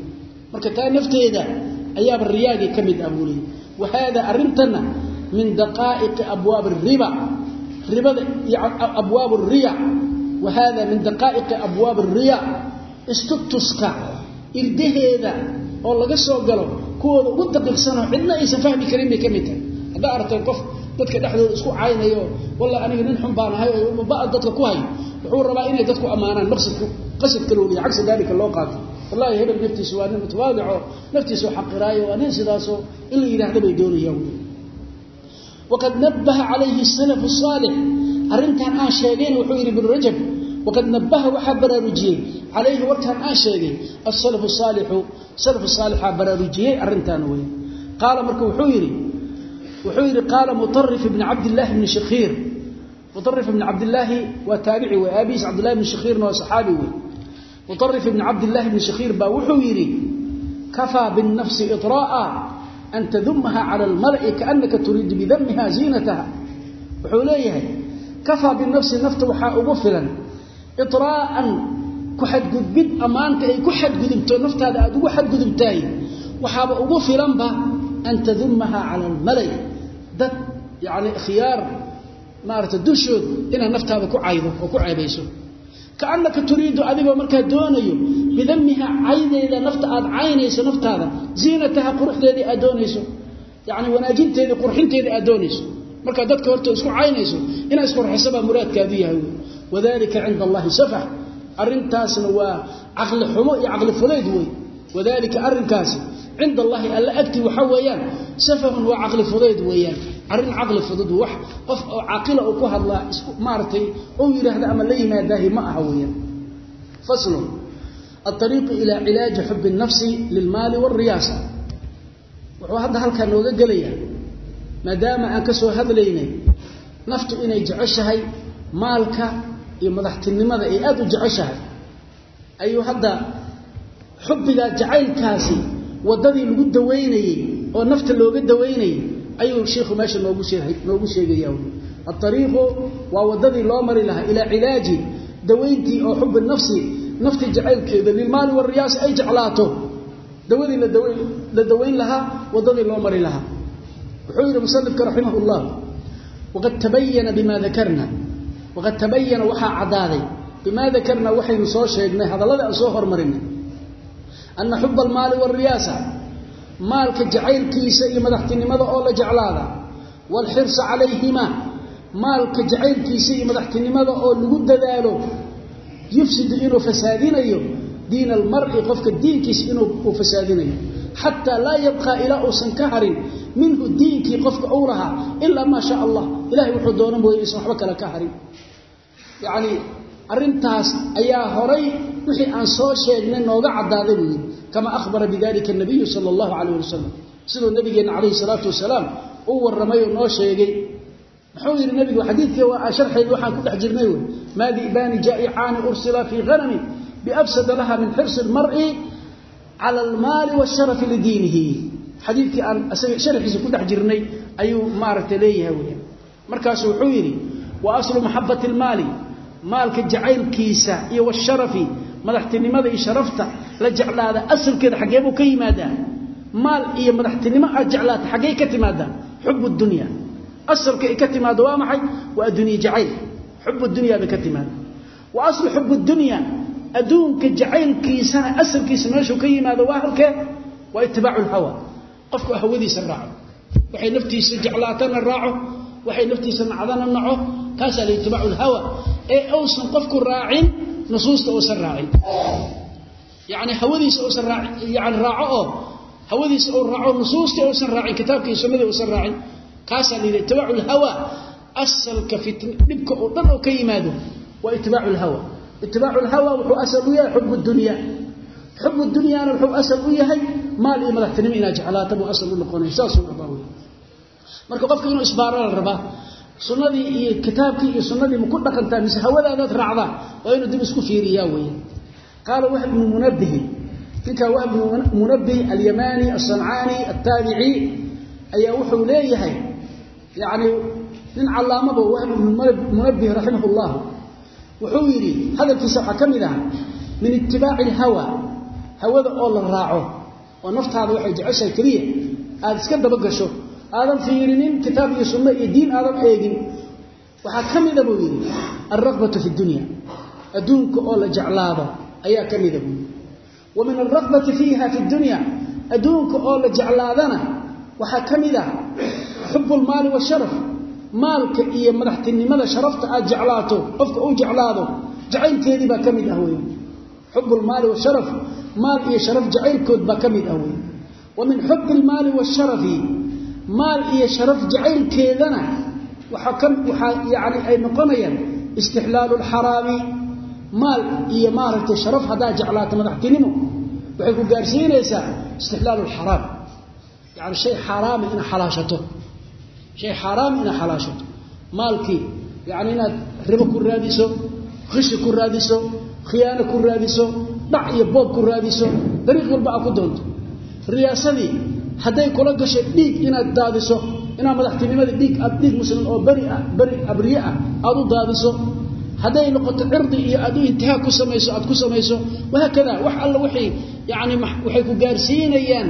Marka taa nafteeda ayaaba riyaagii ka mid ah buu wa haada arrintanna min daqaa'iqi abwaab riba ribada abwaab riya. Wa hada min daqaa'iqi abwaab riya istutuska irdaheeda oo laga soo galo kuwooda ugu daqiiqsanoo cidna aysan fahmi karin bay ka mid tahay. Haddaa aragteen qof dadka dhexdooda isku caynayo walla aniga nin xun baan ahay oo ba dadka ku hayo. Wuxuu rabaa inay dadku ammaanaan maqsadku qasadka loo leeyahay cagsi daalika loo qaato. Wallahi hebel naftiisu waa nin mutawaadico naftiisu xaqiraayo waa nin sidaasoo in la yidhaahdo bay doonayaan waqad nabbaha calayhi salafu saalix. Arrintan aan sheegayna wuxuu yidhi ibnu rajab waqad nabbaha waxaa baraarujiyey calayhi warkaan aan sheegay asalafu saalixu salafu saalixaa baraarujiyey arrintaan wey qaala marka wuxuu yidhi wuxuu yidhi qaala mutarif ibni cabdillaahi bni shakhiir mutarif ibni cabdillaahi waa taabici wey aabihiis cabdillahi bni shakhiirna waa saxaabi wey mutarif ibni cabdillaahi bni shakhiir baa wuxuu yidhi kafaa binnafsi iطraa'a an tadumaha cala almala'i kaannaka turiidu bidamiha ziinataha wuxuu leeyahay kafaa binafsi nafta waxaa ugu filan iطraa'an ku xadgudbid ammaanta ay ku xadgudubto naftaada aada ugu xadgudubtahay waxaaba ugu filanba an tadumaha cala almalay dad yani khiyaar maarata dushood inaad naftaada ku caydo oo ku ceebayso kaannaka turiidu adigoo markaa doonayo bidamiha caydeeda nafta aad caynayso naftaada ziinataha quruxdeedii aad doonayso yani wanaajinteedii qurxinteedii aad doonayso. Markaa dadka horta isku caynayso inaa isqurxisabaa muraadkaadu yahay wadalika cinda allahi safax arintaasna waa caqli xumo iyo caqli fuleyd wey wadalika arinkaasi cinda allahi alla agtii waxaa weeyaan safahun waa caqli fudayd weeyaan. Arrin caqli fudud wax qof oo caqila oo ku hadlaa isku maaragtay ou yidhaahda ama la yimaadaahi ma aha weeyaan. Faslun alariiqu ilaa cilaaji xubi nafsi lilmaali waalriyaasa wuxuu hadda halkaa nooga gelayaa maadaama aan ka soo hadlaynay naftu inay jeceshahay maalka iyo madaxtinimada ay aada u jeceshahay ayuu hadda xubbigaa jacaylkaasi waddadii lagu dawaynayey oo nafta looga dawaynayay ayuu sheikhu meesha noogu shee noogu sheegaya aariiqu waa waddadii loo mari lahaa ilaa cilaaji dawayntii oo xubi nafsi nafti jacaylkeeda lilmaali wariyaasi ay jeclaato. Dawadii la dawayn lahaa waddadii loo mari lahaa. Wuxuu yidhi musanifka raximah llah waqad tabayana bima dakarna waqad tabayana waxaa caddaaday. Bimaa dakarna waxaynu soo sheegnay hadallada aan soo hormarinay ana xuba almaali waalriyaasa maalka jacaylkiisa iyo madaxtinimada oo la jeclaada waalxirsa calayhima maalka jacaylkiisa iyo madaxtinimada oo lagu dadaalo yufsidu inuu fasaadinayo diin almari qofka diinkiisa inuu fasaadinayo xataa laa yabqaa ilaa uusan ka harin minhu diinkii qofka uu lahaa ilaa maa shaa allah ilahay wuxuu doona mooye isan waxba kale ka harin yacni arrintaas ayaa horay wixii aan soo sheegnay nooga caddaaday buu yidhi kama ahbara bidalika nabiyu sala allahu calayh wasalam siduu nabigeenna calayhi salaatu wasalaam u warramay oo noo sheegay muxuu yidhi nabigu xadiidkii waa sharxeed waxaan ku dhex jirnay wey maa di'baani jaa'icaani ursila fii hanami biafsada laha min xirsi almar'i cala almaali waasharafi lidiinihi xadiidkii aan isaga sharxiisa ku dhex jirnay ayuu maaragtay leeyahay weya markaasu wuxuu yidhi wa aslu maxabati almaali maalka jacaylkiisa iyo washarafi madaxtinimada iyo sharafta la jeclaada asalkeeda xaggee buu ka yimaadaa maal iyo madaxtinimo aad jeclaata xaggey ka timaadaa xub dunya asalka ay ka timaado waa maxay waa addunya jacayl xub dunya bay ka timaada wa aslu xub dunya adduunka jacaylkiisana asalkiisa meeshuu ka yimaado waa halkee waa itibaacu lhawa. Qofku hawadiisa raaco. Waxay naftiisa jeclaatana raaco. Waxay naftiisa nacdana naco. Kaasaa la lhawa. Ee uusan qofku raacin nusuusta uusan raacin. Yani hawadiisa uusan yani raaco oo hawadiisa uu raaco nusuustii uusan raacin kitaabkii sunnadii uusan raacin. Kaasaa la yidhi itibaacu lhawa. Asalka fit dhibka oo dhan oo ka yimaado waa itibaacu lhawa itibaacu lhawa wuxuu asal u yahay xub dunya. Xub dunyaana wuxuu asal u yahay maal iyo madaxtinimo inaad jeclaata buu asal u noqonaya. Saasuu rabaa wey marka qofka inuu isbaaro la rabaa sunnadii iyo kitaabkii iyo sunnadii ma ku dhaqantaa mise hawadaadaad raacdaa waa inuu dib isku fiiriyaa weeye. Qaala wahb bnu munabihi ninkaa wahb bnu munabih alyamani asancaani altaabici ayaa wuxuu leeyahay yani nin callaamaba wahb bnu munabih raximah wuxuu yidhi hadalkiisa waxaa ka mid ah min itibaaci alhawa hawada oo la raaco oo naftaada waxay jeceshahay keliya aada iska dabagasho. Aadan fiirinin kitaab iyo sunno iyo diin aadan eegin. Waxaa ka mida buu yidhi alraqbatu fi dunya adduunka oo la jeclaado ayaa ka mida buu yidhi. Wa min alraqbati fiiha fi dunya adduunka oo la jeclaadana waxaa ka mid ah xubu lmaali washaraf maalka iyo madaxtinimada sharafta aad jeclaato qofka uu jeclaado jacaylkeedii baa ka mid ah wey lmaali washaraf maal iyo sharaf jacaylkood baa ka mid ah wey wa min xubi washarafi maal iyo sharaf jacaylkeedana waxaa yani ay noqonayaan istixlaalu lxaraami maal iyo maaragtay sharaf haddaad jeclaato madaxtinimo waxay ku gaarsiinaysaa istixlaalu lxaraam yani shay xaaraama inaad xalaashato shay xaaraama inaad xalaashato maalkii yani inaad ribo ku raadiso khishi ku raadiso khiyaano ku raadiso dhac iyo boob ku raadiso dariiq walba aad ku doonto riyaasadii hadday kula gasho dhiig inaad daadiso inaad madaxtinimadii dhiig aad dhiig muslim oo beri ah beri abriye ah aad u daadiso hadday noqoto cirdi iyo aad u intihaag ku samayso aad ku samayso wahaakada wax alla waxay yani waxay ku gaarsiinayaan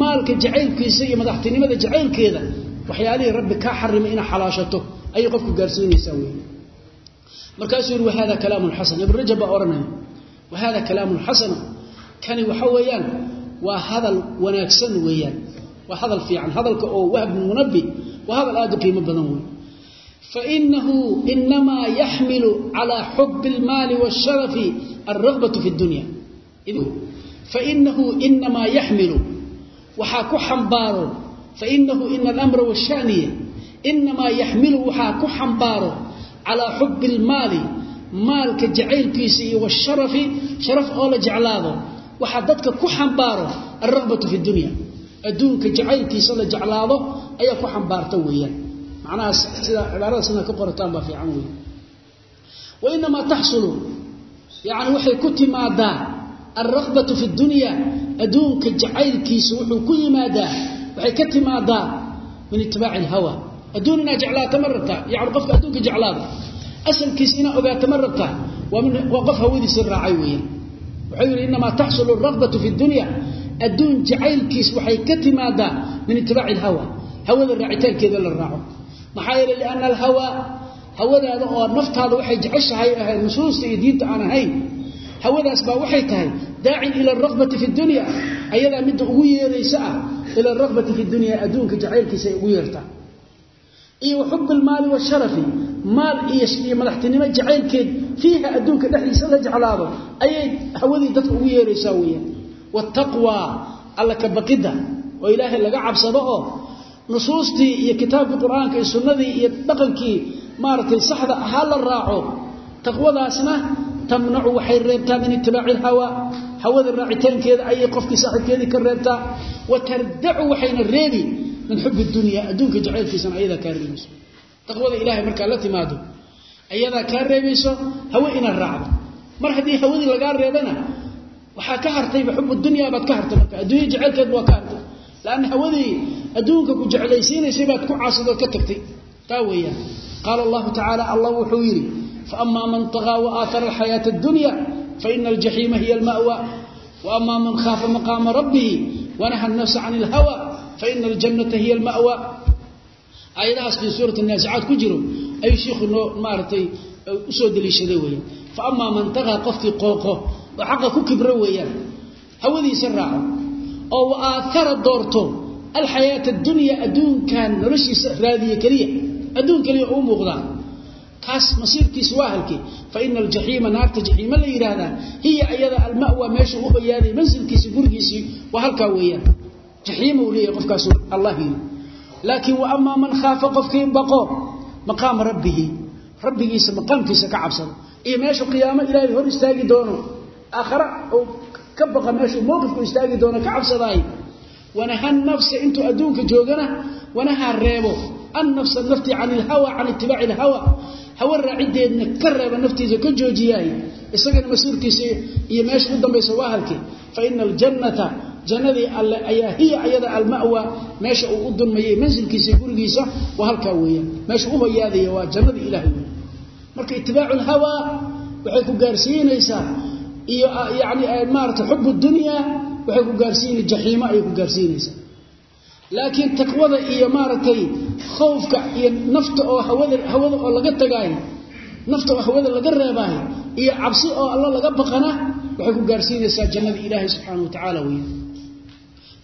maalka jacaylkiisa iyo madaxtinimada jacaylkeeda waxyaalihii rabbi kaa xarimay inaad xalaashato ayay qofku gaarsiinaysaa wey markaasuu yidhi wahada kalaamun xasan. Ibnu rajab baa odhanaya wahada kalaamun xasana kani waxa weeyaan waa hadal wanaagsan weeyaan waa hadal fiican hadalka oo wahb munabi waa hadal aad qiimo badan wey fainahu inamaa yaxmilu calaa xubi almaali waasharafi alragbatu fi اdunya fainahu inamaa yaxmilu waxaa ku xambaaro fainahu ina alamra washaniye inamaa yaxmilu waxaa ku xambaaro calaa xubi اlmaali maalka jacaylkiisa iyo washarafi sharaf oo la jeclaado waxaa dadka ku xambaaro alragbatu fi dunya adduunka jacaylkiisa la jeclaado ayaa ku xambaarta weeyaan macnahaas sida cibaarada sina ka qorataan baa fiican weya wa inamaa taxsulu yani waxay ku timaadaa yimaadaa waxay ka timaadaa min itibaaci alhawa. Adduun inaad jeclaata ma rabtaa? Yani qofka adduunka jeclaado asalkiisa inaad ogaata ma rabtaa? Waa qof hawadiisa raacay weeyaan wuxuu yidhi inamaa taxsulu alragbatu fi dunya. Adduun jacaylkiis waxay ka timaadaa min itibaaci alhawa. Hawada raacitaankeeda la raaco. Maxaa yeele liana alhawaa hawadaada oo naftaada waxay jeceshahay ahay nusuusta iyo diinta aan ahayn hawadaas baa waxay tahay daacin ila alragbati fi dunya ayadaa midda ugu yeeraysa ah ila alragbati fi dunya adduunka jacaylkiisa ay ugu yeertaa iyo wa xubi almaali washarafi maal iyo madaxtinimo jacaylkeed fiiha adduunka dhexdiisa la jeclaado ayay hawadii dadka ugu yeeraysaa weeyaan. Wataqwa alla ka baqidda oo ilaahay laga cabsado oo nusuustii iyo kitaabkii qur'aanka iyo sunnadii iyo dhaqankii maaragtay saxda ahaa la raaco taqwadaasna tamnacu waxay reebtaa min itibaaci alhawaa hawada raacitaankeeda ayay qofkii saaxiibkeedii ka reebtaa. Wa tardacu waxayna reebi min xubi dunya adduunka jacaylkiisana ayadaa kaa reebayso. Taqwada ilahay markaa la timaado ayadaa kaa reebayso hawe inaad raacdo. Mar haddii hawadii lagaa reebana waxaa ka hartayba xub dunya baad ka hartay marka adduunya jacaylkeed waa ka hartay. Lanna hawadii adduunka ku jeclaysiinaysay baad ku caasidood ka tagtay. Taa weeyaan. Qaala allahu tacaala allah wuxuu yidhi faama man طagaa waaahara alxayaata اdunya faina aljaxiima hiy almawa waama man khaafa maqaama rabbihi wanaha nafsa can ilhawa faina aljanata hiy almawa aayadahaas min suurati naasicaad ku jiro ayuu shiikhu noo maaratay u soo daliishaday weyaan fa amaa man taqaa qofkii qooqo oo xaqa ku kibro weeyaan hawadiisa raaco oo wa aatara doorto alxayaata adunyaa adduunkan noloshiisa raadiya keliya adduun keliya uu muuqdaa kaas masiirkiisa waa halkee fa ina aljaxiima naarta jaxiima la yidhaahdaa hiya ayada almawa meesha u bayaaday mansilkiisi gurigiisii waa halkaa weeyaan. Jaxiima uu leeyahay qofkaas allah yiri. Laakiin wa amaa man khaafa qofkii baqo maqaama rabbihi. Rabbigiisa maqaamkiisa ka cabsado. Iyo meeshu qiyaamo ilaahay hor istaagi doono aakhara uu ka baqa meeshuu mowqifku istaagi doono ka cabsadaay wanaha nafsa intuu adduunka joogana wanaha reebo. Annafsa nafti can ilhawa can itibaaci ilhawa hawa raacideedna ka reeba naftiisa ka joojiyaay isagana masiirkiisa iyo meesha u dambaysa waa halkee fa ina aljannata jannadii alle ayaa hiya ayada almawa meesha uu u dulmayay mansilkiisa gurigiisa waa halkaa weeyaan. Meesha u hoyaadaya waa jannadii ilahay wey marka itibaacu lhawa waxay ku gaarsiinaysaa iyo yani maarata xub dunya waxay ku gaarsiina jaxiimo ayay ku gaarsiinaysaa laakiin taqwada iyo maaragtay khowfka iyo nafta oo hawada hawada oo laga tagaayo nafta oo hawada laga reebaayo iyo cabsi oo alla laga baqana waxay ku gaarsiinaysaa jannada ilaahay subxaana wa tacaala weya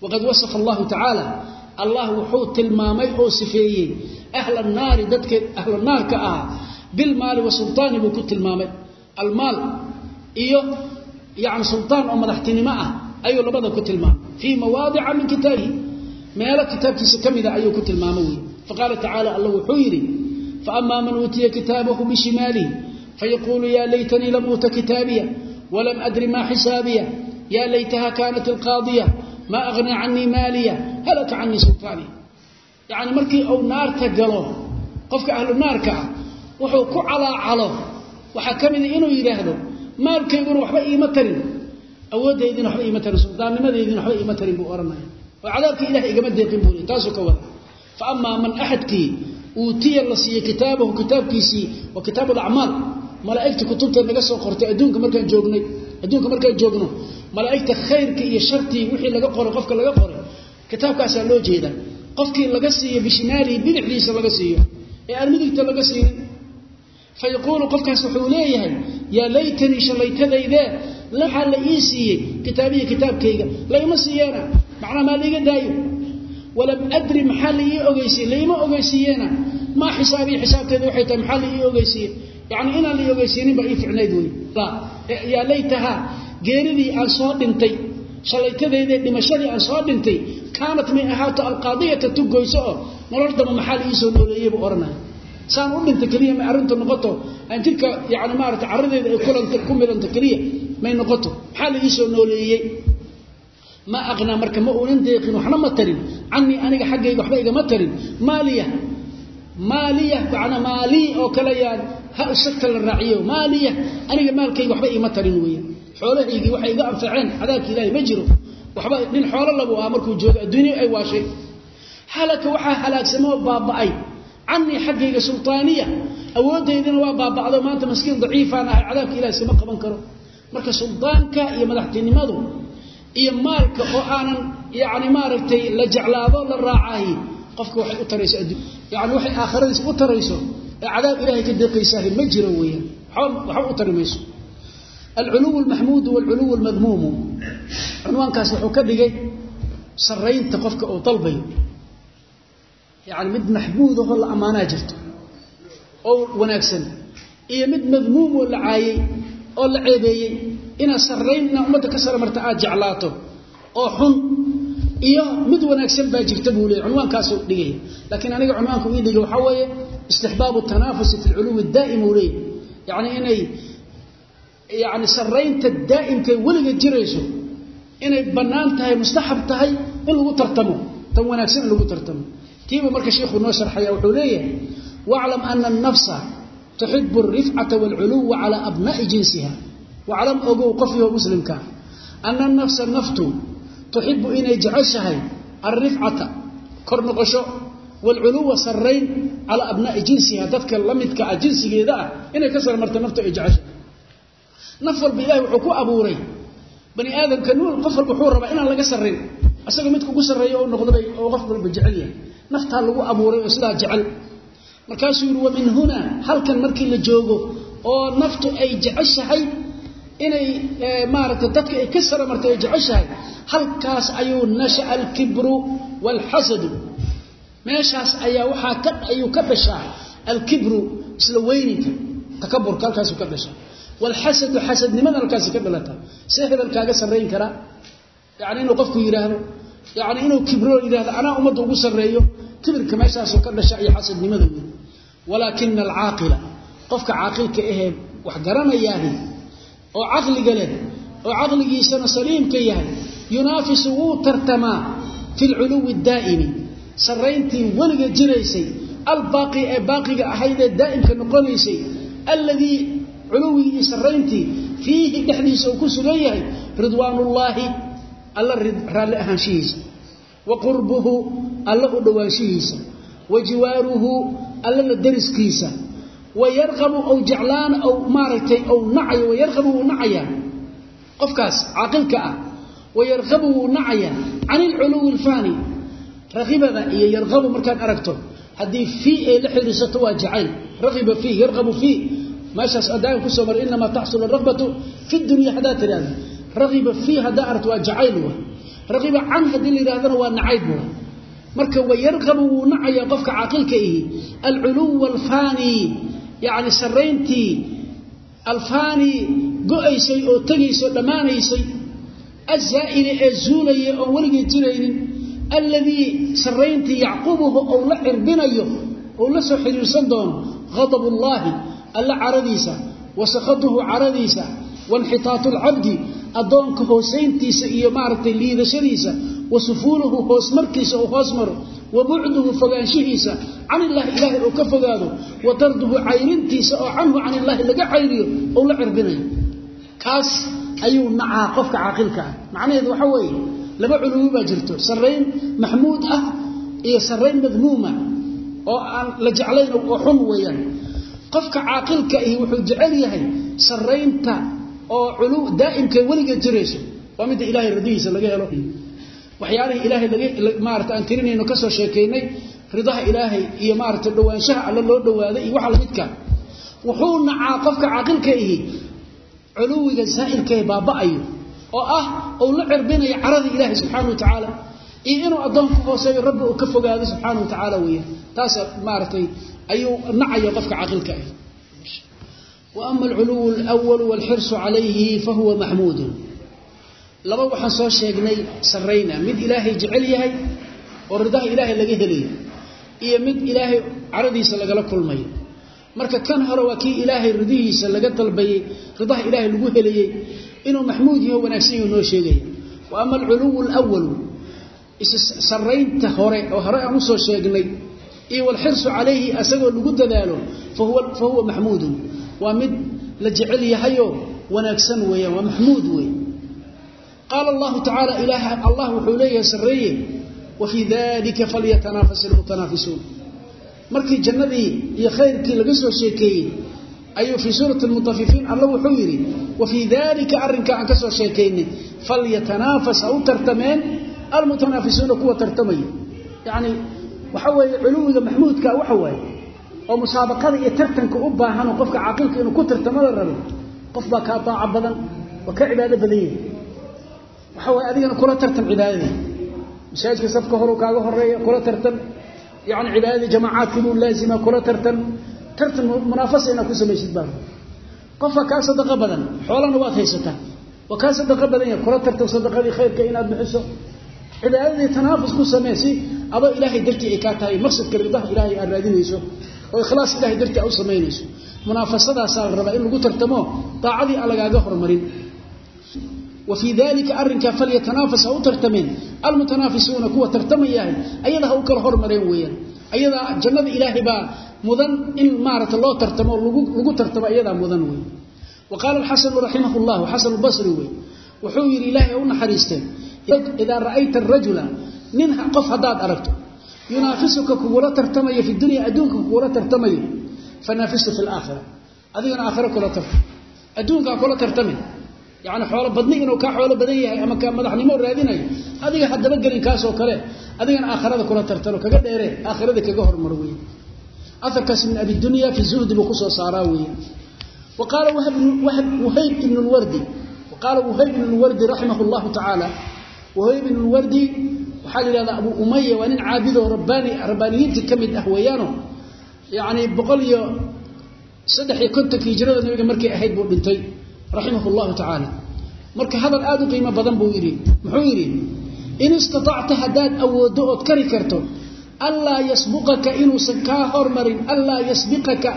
waqad wasafa allahu tacaala allah wuxuu tilmaamay oo sifeeyey ahla naari dadka ahla naarka ah bilmaali wa sultaani buu ku tilmaamay. Almaal iyo yani sultaan oo madaxtinimo ah ayuu labada ku tilmaamay. Fii mawaadica min kitaabihi meelo kitaabkiisa ka mida ayuu ku tilmaamay wey faqaala tacaala alla wuxuu yidhi faamaa man uutiya kitaabahu bishimaalihi fayaquulu ya laytanii lam uuta kitaabiya walam adri maa xisaabiya ya laytaha kaanat alqaadiya maa aghnaa canii maaliya halaka canii sultaaniya yacni markii uu naarta galo qofka ahlu naarka ah wuxuu ku calaacalo. Waxaa ka mida inuu yidhaahdo maalkayguna waxba iima tarin awooddaydina waxba iima tarin suldaannimadeydina waxba iima tarin buu odhanaya oo cadaabka ilahay igama deeqin buu taasuu ka wada fa amaa man axadkii uutiya la siiyey kitaabahu kitaabkiisii waa kitaab alacmaal malaa'igta kutubta naga soo qortay adduunka markaan joognay adduunka markaan joogno malaa'igta khayrka iyo shartii wixii laga qoray qofka laga qoray kitaabkaasaa loo jeeda qofkii laga siiyo bishimaalihi bidixdiisa laga siiyo ee aan midigta laga siinin fa yaquulu qofkaas wuxuu leeyahay yaa laytanii shallaytadaydee waxaa la ii siiyey kitaabiyi kitaabkayga laima siiyeena macnaa maa laiga daayo? Walam adri maxaa la ii ogeysiiye laima ogeysiiyeena maa xisaabiyi xisaabteeda waxay tahay maxaa la ii ogeysiiye yacni inaan la ii ogeysiinin baa ii ficnayd wey yaa laytaha geeridii aan soo dhintay shallaytadaydee dhimashadii aan soo dhintay kaanat may ahaato alqaadiyata tugoyso oo nolol damba maxaa la ii soo nooleeyey buu odhanaya saan u dhinta keliya may arrintu noqoto aan jidka yani maarata caradeeda ay kulanta ku milanto keliya may noqoto maxaa la ii soo nooleeyey ma aqnaa marka ma uunan deeqin waxna ma tarin. Canii aniga xaggayga waxba igama tarin. Maaliya. Maaliya macnaa maalii oo kale yaan ha usagta la raaciyo. Maaliya aniga maalkayga waxba iima tarin weeyaan xoolahaygii waxay iga anfaceen cadaabka ilaahay ma jiro. Waxba nin xoolo labu ahaa markuu joogo adduunya ay waashay. Halaka waxaa halaagsamoo baaba'ay. Canii xaggayga sultaaniya awooddaydina waa baaba'do. Maanta maskiin daciifaan ahay cadaabka ilahay iskama qaban karo. Marka suldaanka iyo madaxtinimadu iyo maalka oo aanan yani maaragtay la jeclaado la raacahay qofka waxay u tarayso addu yani waxay aakhiradiisa u tarayso ee cadaab ilahay ka deeqaysaahi ma jiro weeyaan. Waxba u tari mayso. Alculuw almaxmuudu waalculuw almadmuumu cunwaankaas wuxuu ka dhigay saraynta qofka uu dalbayo. Yani mid maxmuud ahoo la ammaanaa jirto oo wanaagsan iyo mid madmuum oo la caayey oo la ceebeeyey inaad sarrayn inaad ummadda ka saramarta aad jeclaato oo xun iyo mid wanaagsan baa jirta buu leeyay cunwaankaasuu dhigaya laakiin aniga cunwaanku ii dhigay waxaa weeye istixbaabu tanaafusi fi lculuwi daa'im uu leeyahy yacni inay yani sarraynta daa'imkay weliga jirayso inay bannaan tahay mustaxab tahay in lagu tartamo tan wanaagsan in lagu tartamo. Tiiba marka sheikhu noo sharxaya wuxuu leeyahay waclam ana annafsa tuxibu alrifcata waalculuwa calaa abna'i jinsiha waclam ogow qofyo muslimkaa ana nafsa naftu tuxibu inay jeceshahay alrifcata kor noqosho waalculuwa sarrayn calaa abna'i jinsiha dadka la midka ah jinsigeeda ah inay ka sarmarta naftu ay jeceshahay. Naf walba ilahay wuxuu ku abuuray bani aadamka nuul qof walba wuxuu rabaa inaan laga sarrayn isaga midka ugu sarreeya oo noqdabay oo qof walba jecel yahay. Naftaa lagu abuuray oo sidaa jecel. Markaasuu yidhi wa min huna halkan markii la joogo oo naftu ay jeceshahay inay maaragtay dadka ay ka saramartay ay jeceshahay halkaas ayuu nasha'a alkibru waalxasadu meeshaas ayaa waxaa ka ayuu ka dhashaa alkibru isla weyninka takaburka halkaasu ka dhasha walxasadu xasadnimada halkaasi ka dhalata see hebelkaaga sarrayn karaa yani inuu qofku yidhaahdo yani inuu kibro yidhahdo anaa ummadda ugu sarreeyo kibirka meeshaasoo ka dhasha iyo xasadnimada wey walaakina alcaaqila qofka caaqilka ahee wax garanayaahi oo caqliga leh oo caqligiisana saliimka yahay yunaafisu wuu tartamaa fi lculuwi daa'imi sarrayntii weliga jiraysay albaaqi ee baaqiga ahayd ee daa'imka noqonaysay alladii culuwigii iyo sarrayntii fiihi dhexdiisa uu ku sugan yahay ridwaanullaahi alla raalli ahaanshihiisa wa qurbuhu alla u dhowaanshihiisa wa jiwaaruhu alla la dariskiisa wa yarqabu ou jeclaan ou maaragtay ou nacayo wayarqabu wuu nacayaa qofkaas caaqilka ah wayarqabu wuu nacayaa can ilculuwi alfaani raqibada iyo yarqabu markaad aragto haddii fii ay la xidhiirsato waa jacayl raqiba fii yarqabu fii meeshaas adaaga ku soo maray inamaa taxsul araqbatu fi dunya haddaad tidhahda raqiba fii haddaa aragto waa jacayl wa raqiba can haddii la yidhahdana waa nacayb wa marka wayarqabu wuu nacayaa qofka caaqilka ihi alculuwa alfaani yacni sarrayntii alfaani go'aysay oo tegaysay dhammaanaysay azaa'ili ee zuulaya oon weligii jiraynin alladii sarrayntii yacqubuhu ou la cirbinayo ou la soo xidhiirsan doono ghadab ullaahi alla caradiisa wa sakhatuhu caradiisa wainxitaatu alcabdi addoonka hoosayntiisa iyo maaragtay liidashadiisa wa sufuuluhu hoos markiisa uu hoos maro wa bucduhu fogaanshihiisa can illaahi ilaahay oo ka fogaado wa tarduhu cayrintiisa oo canhu can illaahi laga cayriyo ou la cirbinayo. Kaas ayuu nacaa qofka caaqilka ah. Macnaheedu waxa weeye laba culuwi baa jirto sarrayn maxmuud ah iyo sarrayn madmuuma oo aan la jeclayn oo xun weeyaan. Qofka caaqilka ahi wuxuu jecel yahay sarraynta oo culu daa'imka weliga jirayso waa midda ilaahay radihiisa laga helo waxyaalihii ilaahay maarata aan tirinayno ka soo sheekaynay ridaha ilaahay iyo maarata dhowaanshaha alle loo dhowaaday iyo waxa lamidka wuxuu qofka caaqilka ihi culuwiga saa'irkae baaba'ayo oo ah uu la cirbinayo caradii ilaahay subxaana wa tacaala iyo inuu addoonka hooseeyo rabbi uu ka fogaado subxaana wa tacaala weeyaan. Taasa maaragtay ayuu nacaya qofka caaqilka ah wa ama alculuwu alwalu waalxirsu calayhi fahuwa maxmuudun laba waxaan soo sheegnay sarrayna. Mid ilaahay jecel yahay oo ridaha ilaahay laga helayo iyo mid ilaahay caradiisa lagala kulmayo marka kan hore waa kii ilaahay ridihiisa laga dalbayey ridaha ilaahay lagu helayey inuu maxmuud yaho wanaagsan yaho noo sheegaya wa ama alculuwu alwalu sarraynta hore oo hore aan u soo sheegnay iyo walxirsu calayhi asagoo lagu dadaalo fa huwa maxmuudun. Waa mid la jecel yahayoo wanaagsan weeyaan waa maxmuud wey qaala allahu tacaala ilaah allah wuxuu leeyahay sarreeye wa fii dalika falyatanafas ilmutanaafisuun markii jannadii iyo khayrkii laga soo sheekeeyey ayuu fii suurati almutafifiin alla wuxuu yidhi wa fii dalika arrinka aan ka soo sheekaynay falyatanaafas ha u tartameen almutanaafisuuna kuwa tartamaya yacni waxa weeye culuwiga maxmuudka waxa waaye oo musaabaqada iyo tartanka u baahanoo qofka caaqilka inuu ku tartamo la rabo qof baa kaa daaco badan waa ka cibaado badan yahay waxa waaye adigana kula tartan cibaadadii. Masaajidka safka horu kaaga horreeya kula tartan. Yani cibaadadii jamaacaadkii buu laazima kula tartan. Tartan munaafasa inaad ku samaysid baa. Qofka kaa sadaqa badan xoolana waad haysataa. Waa kaa sadaqa badan yahay kula tartan sadaqadii khayrka inaad bixiso. Cibaadadii tanaafus ku samee adoo ilaahay dartii ay kaa tahay maqsadka ridaha ilaahay aad raadinayso. Oo ikhlaas ilahay dartii aad u samaynayso. Munaafasadaasaa la rabaa in lagu tartamo daacadii aan lagaaga hormarin wa fii dalika arrinkaa falyatanaafas ha u tartameen almutanaafisuuna kuwa tartamayahay ayada ha u kala hormareen weeyaan ayadaa jannada ilaahay baa mudan in maarata loo tartamo lagu tartamo ayadaa mudan wey wa qaala alxasanu raximah llah xasan wey wuxuu yidhi ilaahay ha u naxariisteen idaa ra'ayta arajula nin qof haddaad aragto yunaafisuka kugula tartamayo fi dunya adduunka kugula tartamayo fanaafisu fi laakhira adigana aakhira kula tartam adduunkaa kula tartami yani xoolo badni inuu kaa xoolo badan yahay ama ka madaxnimo raadinayo. Adiga hadaba gelin kaasoo kale. Adigana aakhirada kula tartano kaga dheere aakhirada kaga hormar wey aarkaas min abidunya fi zuhdi buu ku soo saaraa wey wa qaala wahayb ibn lwardi qaala wahayb ibn lwardi raximah llahu tacaala wahayb ibn lwardi waxaa la yidhahdaa abu umaya waa nin caabidoo rabbaani rabbaaniyiintii ka mid ah weeyaano. Yacni boqol iyo saddex iyo kontonkii hijrada nabiga markay ahayd buu dhintay raximahu llahu tacaala. Marka hadal aada u qiimo badan buu yidhi muxuu yidhi in istatacta haddaad awooddo ood kari karto anlaa yasbuqaka inuusan kaa hormarin anlaa yasbiqaka.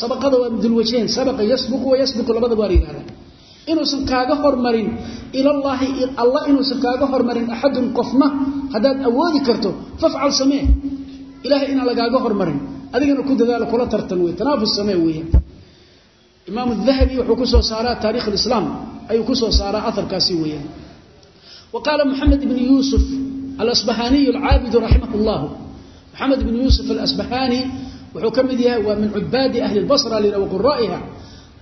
Sabaqada waa dulwajheen sabaqa yasbuqu wa yasbiqu labadaba waa la inuusan kaaga hormarin ilallaahi allah inuusan kaaga hormarin axadun qofna haddaad awoodi karto fafcal samee. Ilahay inaan lagaaga hormarin. Adigana ku dadaalo kula tartan wey tanaafus samee weeyaan imaam dahabi wuxuu ku soo saaraa taarikh alislaam ayuu ku soo saaraa aharkaasi weeyaan. Wa qaala moxamed ibni yuusuf alasbahaniyu alcaabidu raximah llahu moxamed ibni yuusuf alasbahani wuxuu ka mid yahay waa min cubaadi ahli basra lina wa quraa'iha.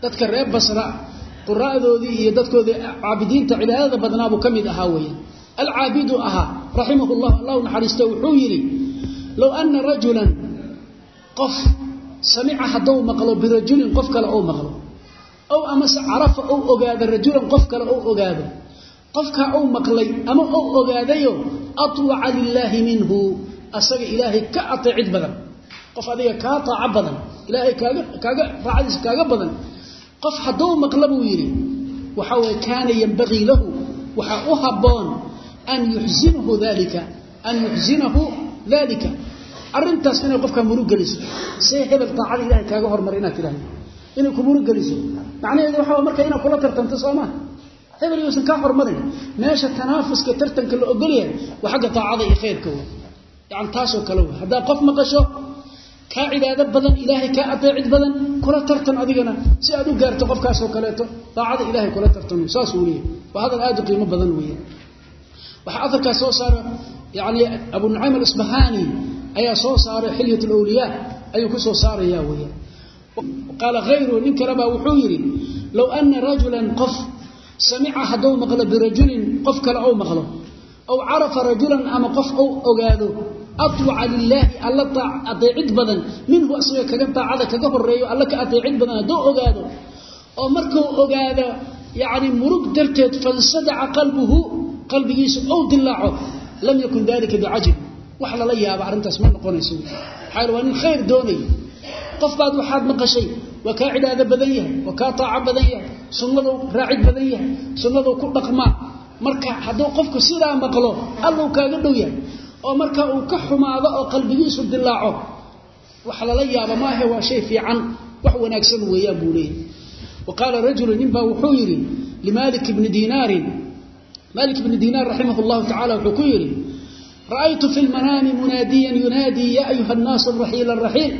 Dadka reer basra qura'doodii iyo dadkoodii caabidiinta cibaadada badnaabuu ka mid ahaa weeyaan. Alcaabidu ahaa raximah llah allahu naxariisto wuxuu yidhi low ana rajulan qof samica hadduu maqlo birajulin qof kale ou maqlo ow amase carafa ou ogaado rajulan qof kale ou ogaado qofkaa ou maqlay ama ou ogaadayo atwaca lilaahi minhu asaga ilaahay ka ateecid badan. Qof adiga kaa taaco badan ilaahay kaaga raacadiisa kaaga badan. Qof hadduu maqlo buu yidhi waxa weye kaana yembagii lahu waxaa u habboon an yuxzinahu dalika arrintaas inay qofkaa murug see hebel taacada ilahay kaaga hormara inaad tidhahdo inay ku murug macnaheedu waxa marka inaad kula tartanto soo maa hebel yuusan kaa hormarin meesha tanaafuska tartanka la ogolyahay waa xagga taacada iyo khayrka wey yani taasoo kale wey haddaa qof maqasho kaa cibaado badan ilaahay kaa adeecid badan kula tartan adigana. Si aad u gaarto qofkaasoo kaleeto daacada ilahay kula tartan saasuu leeyahy waa hadal aad qiimo badan weya waxaa afarkaas soo saara yani abu nucaym alasbahani ayaa soo saaray xilyat lwliyaa ayuu ku soo saaraya weya qaala hayruhu nin kalebaa wuxuu yidhi low ana rajulan qof samica hadduu maqlo birajulin qof kale ou maqlo. Ow carafa rajulan ama qof ou ogaado atwaca lilaahi alla adeecid badan minhu asaga kaga daacada kaga horeeyo alla ka adeecid badan hadduu ogaado. Oo markuu ogaado yani murug darteed fansadaca qalbuhu qalbigiisu ou dilaaco lam yakun dalika bicajib wax lala yaaba arrintaas ma noqonayso. Maxaa waa nin khayr doonay. Qof baad waxaad maqashay waa kaa cibaado badan yahay waa kaa taaco badan yahay sunnadu raacid badan yahay sunnadu ku dhaqmaa. Marka hadduu qofku sidaa maqlo alluu kaaga dhow yahay. Oo marka uu ka xumaado oo qalbigiisu dilaaco wax lala yaaba maahe waa shay fiican wax wanaagsan weeyaan buu leeyahy wa qaala rajulu ninbaa wuxuu yidhi limalik bni dinaarin. Malik bni dinaar raximah llahu tacala wuxuu ku yidhi ra'aytu fi lmanaami munaadiyan yunaadii ya ayuha nnaasu raxiila raxiil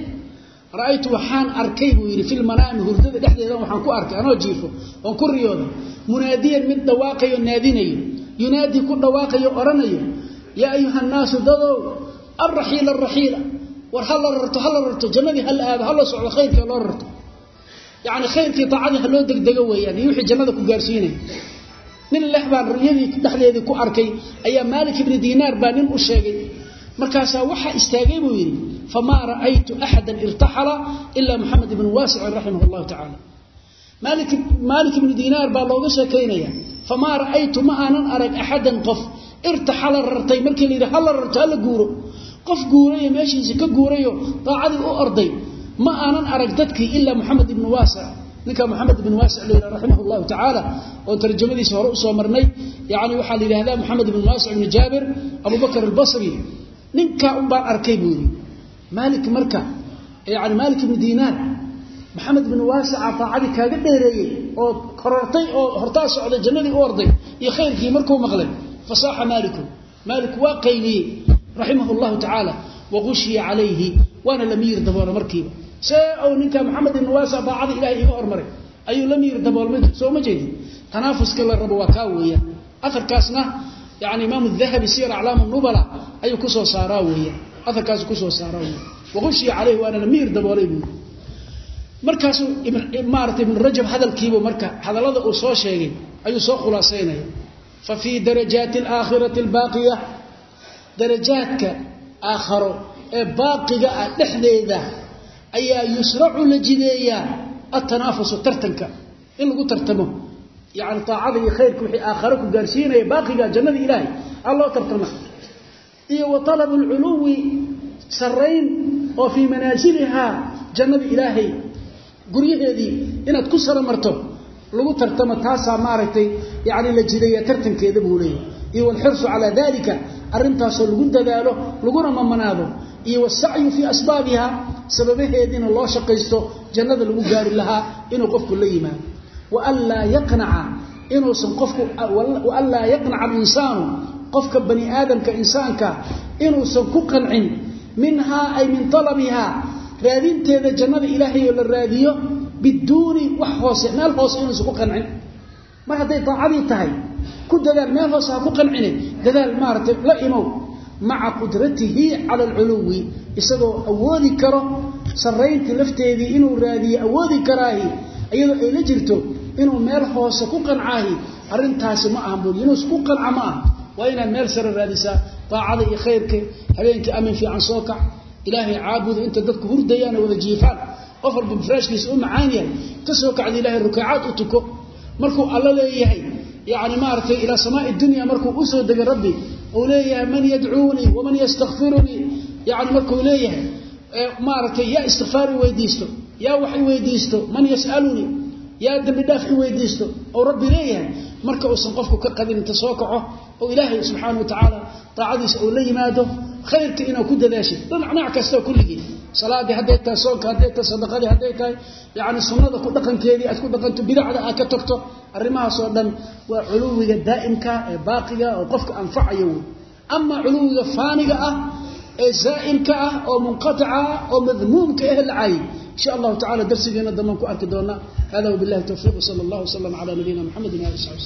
ra'aytu waxaan arkay buu yidhi fi lmanaami hurdada dhexdeedan waxaan ku arkay anoo jiifo oon ku riyooda munaadiyan mid dhawaaqayo naadinayo yunaadii ku dhawaaqayo odhanayo yaa ayuha nnaasu dadow alraxiila araxiila war hala rarto hala rarto jannadii hala aado hala socdo khayrkii haloo rarto yacni khayrkii taacadii haloo degdego weeyaan iyo wixii jannada ku gaarsiinaya nin leh baan riyadii dhexdeedii ku arkay ayaa maalik ibni dinaar baa nin u sheegay. Markaasaa waxaa istaagay buu yidhi famaa ra'aytu axadan irtaxala ilaa moxamed ibnu waasicin raximah llahu tacala maalik ibni dinaar baa looga sheekaynaya famaa ra'aytu ma aanan arag axadan qof irtaxala rartay markii la yidhi hala rarto hala guuro. Qof guurayo meeshiisi ka guurayo daacadii u orday ma aanan arag dadkii ilaa moxamed ibnu waasic ninka moxamed ibn waasic la yidhaha raximah llahu tacaala oon tarjamadiisa hore u soo marnay yani waxaa la yidhahdaa moxamed ibn waasic ibni jaabir abubakr albasri ninkaa un baan arkay buu yidhi maalik marka yani maalik ibni dinaar maxamed ibn waasica daacadii kaaga dheereeyey oo korortay oo hortaa socday jannadii u orday iyo khayrkii markuu maqlay fasaaxa maaliku maalik waa qayliyey raximah llahu tacaala wagushiya calayhi waana la miyir daboolo markiiba see ou ninka maxamed ibn waasic daacada ilahay iga hormaray. Ayuu la miyir daboolmay soo ma jeedin? Tanaafuska la rabo waa kaa weeyaan. Aarkaasna yani imaam dahabi siyar aclaam nubala ayuu ku soo saaraa weeyaan. Aarkaasu ku soo saaraa weya wagushiya calayhi waana la miyir daboolay buu markaasuu maarata ibnu rajab hadalkiibu marka hadallada uu soo sheegay ayuu soo khulaasaynaya fa fii darajaati alaakhirati albaaqiya darajaadka aakharo ee baaqiga ah dhexdeeda ayaa yusracu la jideeyaa atanaafusu tartanka. In lagu tartamo yani aacada iyo khayrka wixii aakharo ku gaarsiinaya baaqiga jannada ilaahay a loo tartama. Iyo wa talabu lculuwi sarayn oo fii manaasilihaa jannada ilaahay. Guryaheedii inaad ku saramarto lagu tartamo taasaa maaragtay yani la jideeya tartankeeda buu leeyahy iyo walxirsu calaa dalika arrintaasoo lagu dadaalo laguna mamanaado. Iyo wasacyu fii asbaabiha sababaheediina loo shaqaysto jannada lagu gaari lahaa inuu qofku la yimaado. Waanlaa yaqnaca inuusan qofku waanlaa yaqnaca alinsaanu qofka bani aadamka insaanka inuusan ku qancin minhaa ay min talabihaa raadinteeda jannada ilaahay oo la raadiyo biduuni wax hoose meel hoose inuusan ku qancin. Mar hadday daacadii tahay ku dadaal meel hoose ha ku qancine dadaal maaragtay la imow maca qudratihi cala alculuwi isagoo awoodi karo sarrayntii lafteedii inuu raadiyo awoodi karaahi iyadoo ay la jirto inuu meel hoose ku qancaahi arrintaasi ma aha buuri inuus ku qanca ma aha. Waa inaad meel sare raadisaa daacada iyo khayrka habeenkii amin fiican soo kac ilaahay caabuda inta dadku hurdayaana wada jiifaan. Qof walba mafraashkiisa u macaan yahay ka soo kacda ilahay rukaacaad u tuko. Markuu alla leeyahay yani maaragtay ilaa samaai dunya markuu u soo degay rabbi uu leeyahay man yadcuunii waman yastakfirunii yani markuu leeyahay maaragtay yaa istikfaar i weydiisto yaa wax i weydiisto man yasalunii yaa dembi dhaaf i weydiisto ou rabbi leeyahay marka uusan qofku ka qadin inta soo kaco oo ilaahay subxaana wa tacaala daacadiisa uu la yimaado khayrka inaa ku dadaashid dhinacnac kastao kulligii salaadii hadday tahay soonka hadday tahay sadaqadii hadday tahay yani sunnada ku dhaqankeedii aad ku dhaqanto bidacda aad ka tagto arrimahaasoo dhan waa culuwiga daa'imka ee baaqiga oo qofka anfacayo wey ama culuwiga faaniga ah ee zaa'ilka ah oo munqatica ah oo madmuumka eh lacaayay insha allahu tacala darsigeena dambaan ku arki doonaa. Hada wabilahi towfiiq sala allah wasalam cala nabiyina mxamedi ali sabi